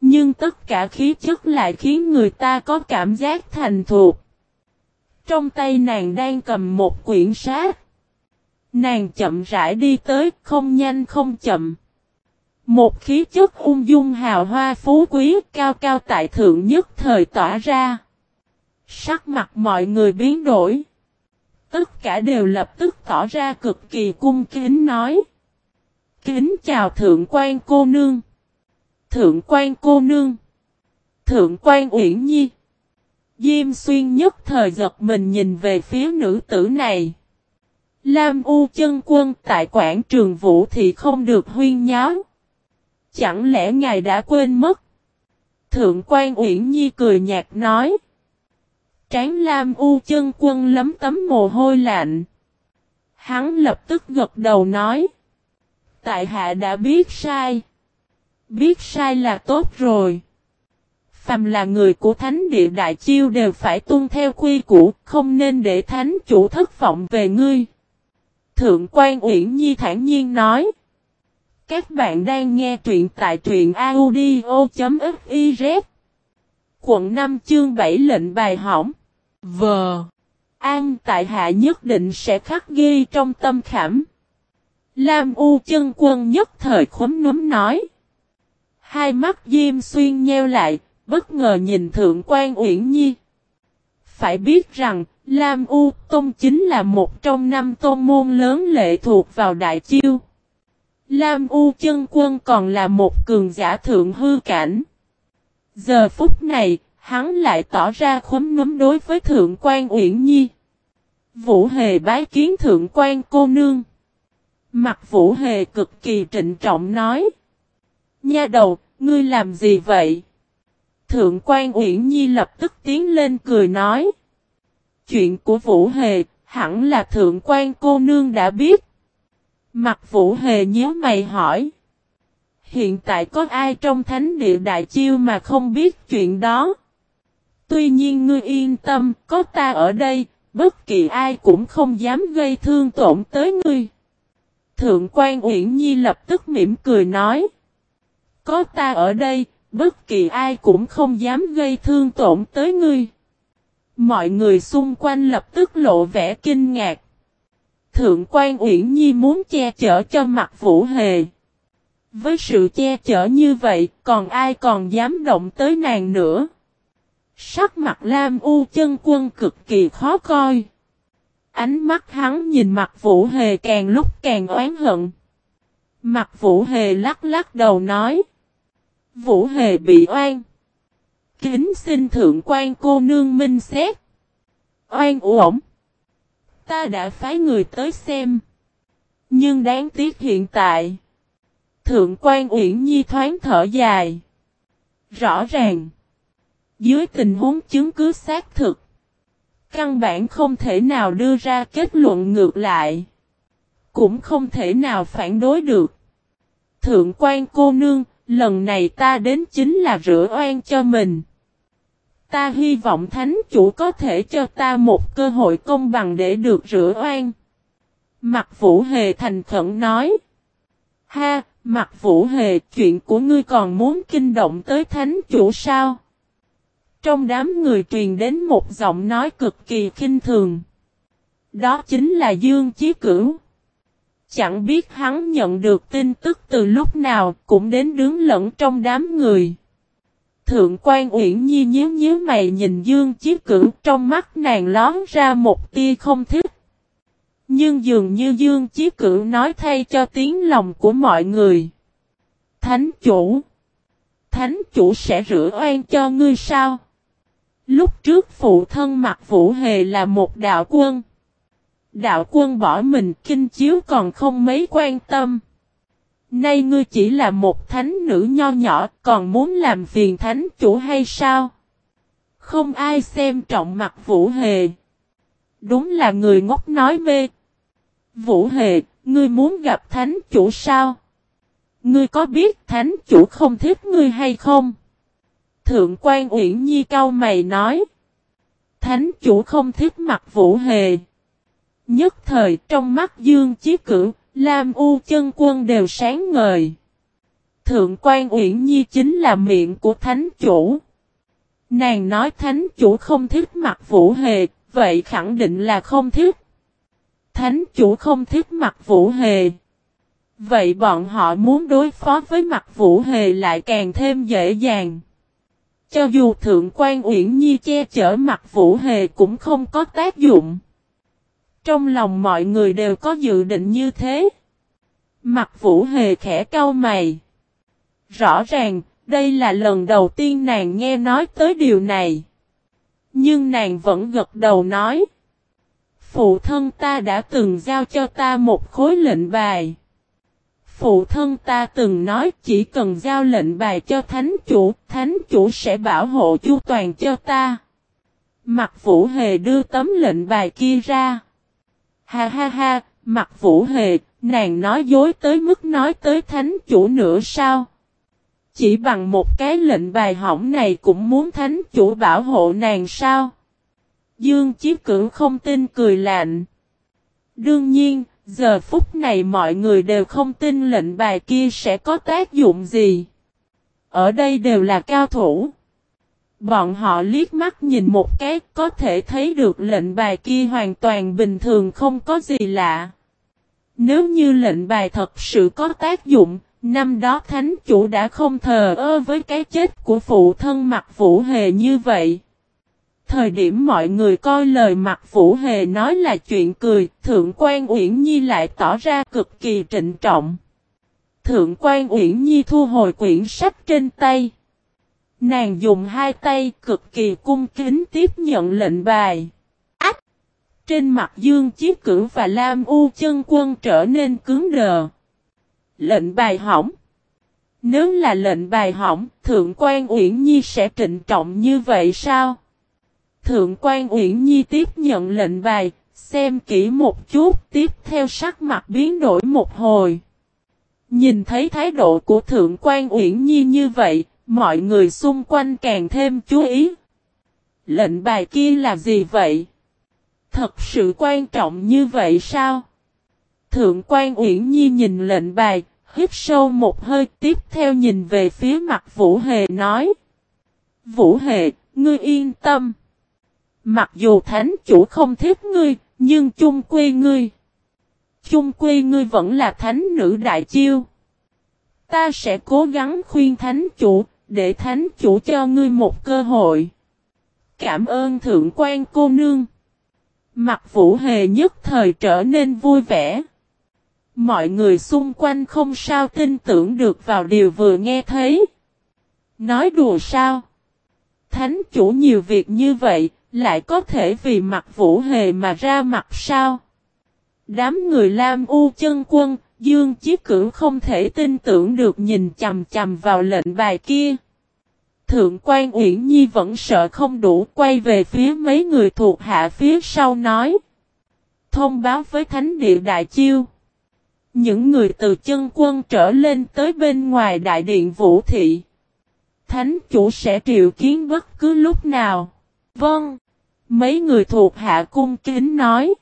Nhưng tất cả khí chất lại khiến người ta có cảm giác thành thuộc. Trong tay nàng đang cầm một quyển sách. Nàng chậm rãi đi tới, không nhanh không chậm. Một khí chất ung dung hào hoa phú quý cao cao tại thượng nhất thời tỏa ra. Sắc mặt mọi người biến đổi. Tất cả đều lập tức tỏ ra cực kỳ cung kính nói. Kính chào thượng quan cô nương. Thượng quan cô nương. Thượng quan Uyển Nhi. Diêm xuyên nhất thời giật mình nhìn về phía nữ tử này. Lam U chân quân tại quảng trường vũ thì không được huyên nháo. Chẳng lẽ ngài đã quên mất? Thượng quan Uyển Nhi cười nhạt nói. Tráng Lam U chân quân lấm tấm mồ hôi lạnh. Hắn lập tức gật đầu nói. Tại hạ đã biết sai. Biết sai là tốt rồi. Phàm là người của thánh địa đại chiêu đều phải tuân theo quy củ, không nên để thánh chủ thất vọng về ngươi. Thượng quan Uyển Nhi thản nhiên nói. Các bạn đang nghe truyện tại truyện audio.fiz Quận 5 chương 7 lệnh bài hỏng. Vờ An tại hạ nhất định sẽ khắc ghi trong tâm khảm. Lam U chân quân nhất thời khấm núm nói. Hai mắt Diêm Xuyên nheo lại, Bất ngờ nhìn Thượng quan Uyển Nhi. Phải biết rằng, Lam U Tôn chính là một trong năm tôn môn lớn lệ thuộc vào Đại Chiêu. Lam U chân quân còn là một cường giả thượng hư cảnh. Giờ phút này, hắn lại tỏ ra khấm ngấm đối với thượng quan Uyển Nhi. Vũ Hề bái kiến thượng quan cô nương. Mặt Vũ Hề cực kỳ trịnh trọng nói. Nha đầu, ngươi làm gì vậy? Thượng quan Uyển Nhi lập tức tiến lên cười nói. Chuyện của Vũ Hề, hẳn là thượng quan cô nương đã biết. Mặt vũ hề nhớ mày hỏi. Hiện tại có ai trong thánh địa đại chiêu mà không biết chuyện đó? Tuy nhiên ngươi yên tâm, có ta ở đây, bất kỳ ai cũng không dám gây thương tổn tới ngươi. Thượng quan Uyển Nhi lập tức mỉm cười nói. Có ta ở đây, bất kỳ ai cũng không dám gây thương tổn tới ngươi. Mọi người xung quanh lập tức lộ vẻ kinh ngạc. Thượng quan Uyển Nhi muốn che chở cho mặt Vũ Hề. Với sự che chở như vậy, còn ai còn dám động tới nàng nữa? Sắc mặt Lam U chân quân cực kỳ khó coi. Ánh mắt hắn nhìn mặt Vũ Hề càng lúc càng oán hận. Mặt Vũ Hề lắc lắc đầu nói. Vũ Hề bị oan. Kính xin thượng quan cô nương minh xét. Oan uổng. Ta đã phái người tới xem. Nhưng đáng tiếc hiện tại. Thượng quan Uyển Nhi thoáng thở dài. Rõ ràng. Dưới tình huống chứng cứ xác thực. Căn bản không thể nào đưa ra kết luận ngược lại. Cũng không thể nào phản đối được. Thượng quan cô nương, lần này ta đến chính là rửa oan cho mình. Ta hy vọng thánh chủ có thể cho ta một cơ hội công bằng để được rửa oan. Mặt vũ hề thành khẩn nói. Ha, mặt vũ hề, chuyện của ngươi còn muốn kinh động tới thánh chủ sao? Trong đám người truyền đến một giọng nói cực kỳ kinh thường. Đó chính là Dương Chí Cửu. Chẳng biết hắn nhận được tin tức từ lúc nào cũng đến đứng lẫn trong đám người. Thượng quan Uyển Nhi nhíu nhíu mày nhìn Dương Chí Cửu, trong mắt nàng lón ra một tia không thích. Nhưng dường như Dương Chí Cửu nói thay cho tiếng lòng của mọi người. Thánh chủ! Thánh chủ sẽ rửa oan cho ngươi sao? Lúc trước phụ thân mặt Vũ Hề là một đạo quân. Đạo quân bỏ mình, kinh chiếu còn không mấy quan tâm. Nay ngươi chỉ là một thánh nữ nho nhỏ còn muốn làm phiền thánh chủ hay sao? Không ai xem trọng mặt Vũ Hề. Đúng là người ngốc nói mê. Vũ Hề, ngươi muốn gặp thánh chủ sao? Ngươi có biết thánh chủ không thích ngươi hay không? Thượng quan Uyển Nhi cao mày nói. Thánh chủ không thích mặt Vũ Hề. Nhất thời trong mắt Dương Chí Cửu, Lam U chân quân đều sáng ngời. Thượng quan Uyển Nhi chính là miệng của thánh chủ. Nàng nói thánh chủ không thích mặt Vũ Hề, vậy khẳng định là không thích. Thánh chủ không thích mặt Vũ Hề. Vậy bọn họ muốn đối phó với mặt Vũ Hề lại càng thêm dễ dàng. Cho dù Thượng quan Uyển Nhi che chở mặt Vũ Hề cũng không có tác dụng. Trong lòng mọi người đều có dự định như thế. Mặt Vũ Hề khẽ cau mày. Rõ ràng, đây là lần đầu tiên nàng nghe nói tới điều này. Nhưng nàng vẫn gật đầu nói. Phụ thân ta đã từng giao cho ta một khối lệnh bài. Phụ thân ta từng nói chỉ cần giao lệnh bài cho thánh chủ, thánh chủ sẽ bảo hộ chu toàn cho ta. Mặt vũ hề đưa tấm lệnh bài kia ra. Ha ha ha, mặt vũ hề, nàng nói dối tới mức nói tới thánh chủ nữa sao? Chỉ bằng một cái lệnh bài hỏng này cũng muốn thánh chủ bảo hộ nàng sao? Dương Chí Cửu không tin cười lạnh. Đương nhiên, giờ phút này mọi người đều không tin lệnh bài kia sẽ có tác dụng gì. Ở đây đều là cao thủ. Bọn họ liếc mắt nhìn một cái có thể thấy được lệnh bài kia hoàn toàn bình thường không có gì lạ. Nếu như lệnh bài thật sự có tác dụng, năm đó thánh chủ đã không thờ ơ với cái chết của phụ thân mặt vũ hề như vậy. Thời điểm mọi người coi lời mặt Vũ Hề nói là chuyện cười, Thượng quan Uyển Nhi lại tỏ ra cực kỳ trịnh trọng. Thượng quan Uyển Nhi thu hồi quyển sách trên tay. Nàng dùng hai tay cực kỳ cung kính tiếp nhận lệnh bài. Ách! Trên mặt Dương Chí Cử và Lam U chân quân trở nên cứng đờ. Lệnh bài hỏng. Nếu là lệnh bài hỏng, Thượng quan Uyển Nhi sẽ trịnh trọng như vậy sao? Thượng quan Uyển Nhi tiếp nhận lệnh bài, xem kỹ một chút, tiếp theo sắc mặt biến đổi một hồi. Nhìn thấy thái độ của Thượng quan Uyển Nhi như vậy, mọi người xung quanh càng thêm chú ý. Lệnh bài kia là gì vậy? Thật sự quan trọng như vậy sao? Thượng quan Uyển Nhi nhìn lệnh bài, hít sâu một hơi tiếp theo nhìn về phía mặt Vũ Hề nói. Vũ Hề, ngươi yên tâm. Mặc dù thánh chủ không thích ngươi, nhưng chung quy ngươi. Chung quy ngươi vẫn là thánh nữ đại chiêu. Ta sẽ cố gắng khuyên thánh chủ, để thánh chủ cho ngươi một cơ hội. Cảm ơn thượng quan cô nương. Mặt vũ hề nhất thời trở nên vui vẻ. Mọi người xung quanh không sao tin tưởng được vào điều vừa nghe thấy. Nói đùa sao? Thánh chủ nhiều việc như vậy, lại có thể vì mặt vũ hề mà ra mặt sao? Đám người Lam U chân quân, Dương Chí Cửu không thể tin tưởng được nhìn chầm chầm vào lệnh bài kia. Thượng quan Uyển Nhi vẫn sợ không đủ, quay về phía mấy người thuộc hạ phía sau nói. Thông báo với Thánh địa Đại Chiêu. Những người từ chân quân trở lên tới bên ngoài Đại điện Vũ Thị. Thánh chủ sẽ triệu kiến bất cứ lúc nào. Vâng. Mấy người thuộc hạ cung kính nói.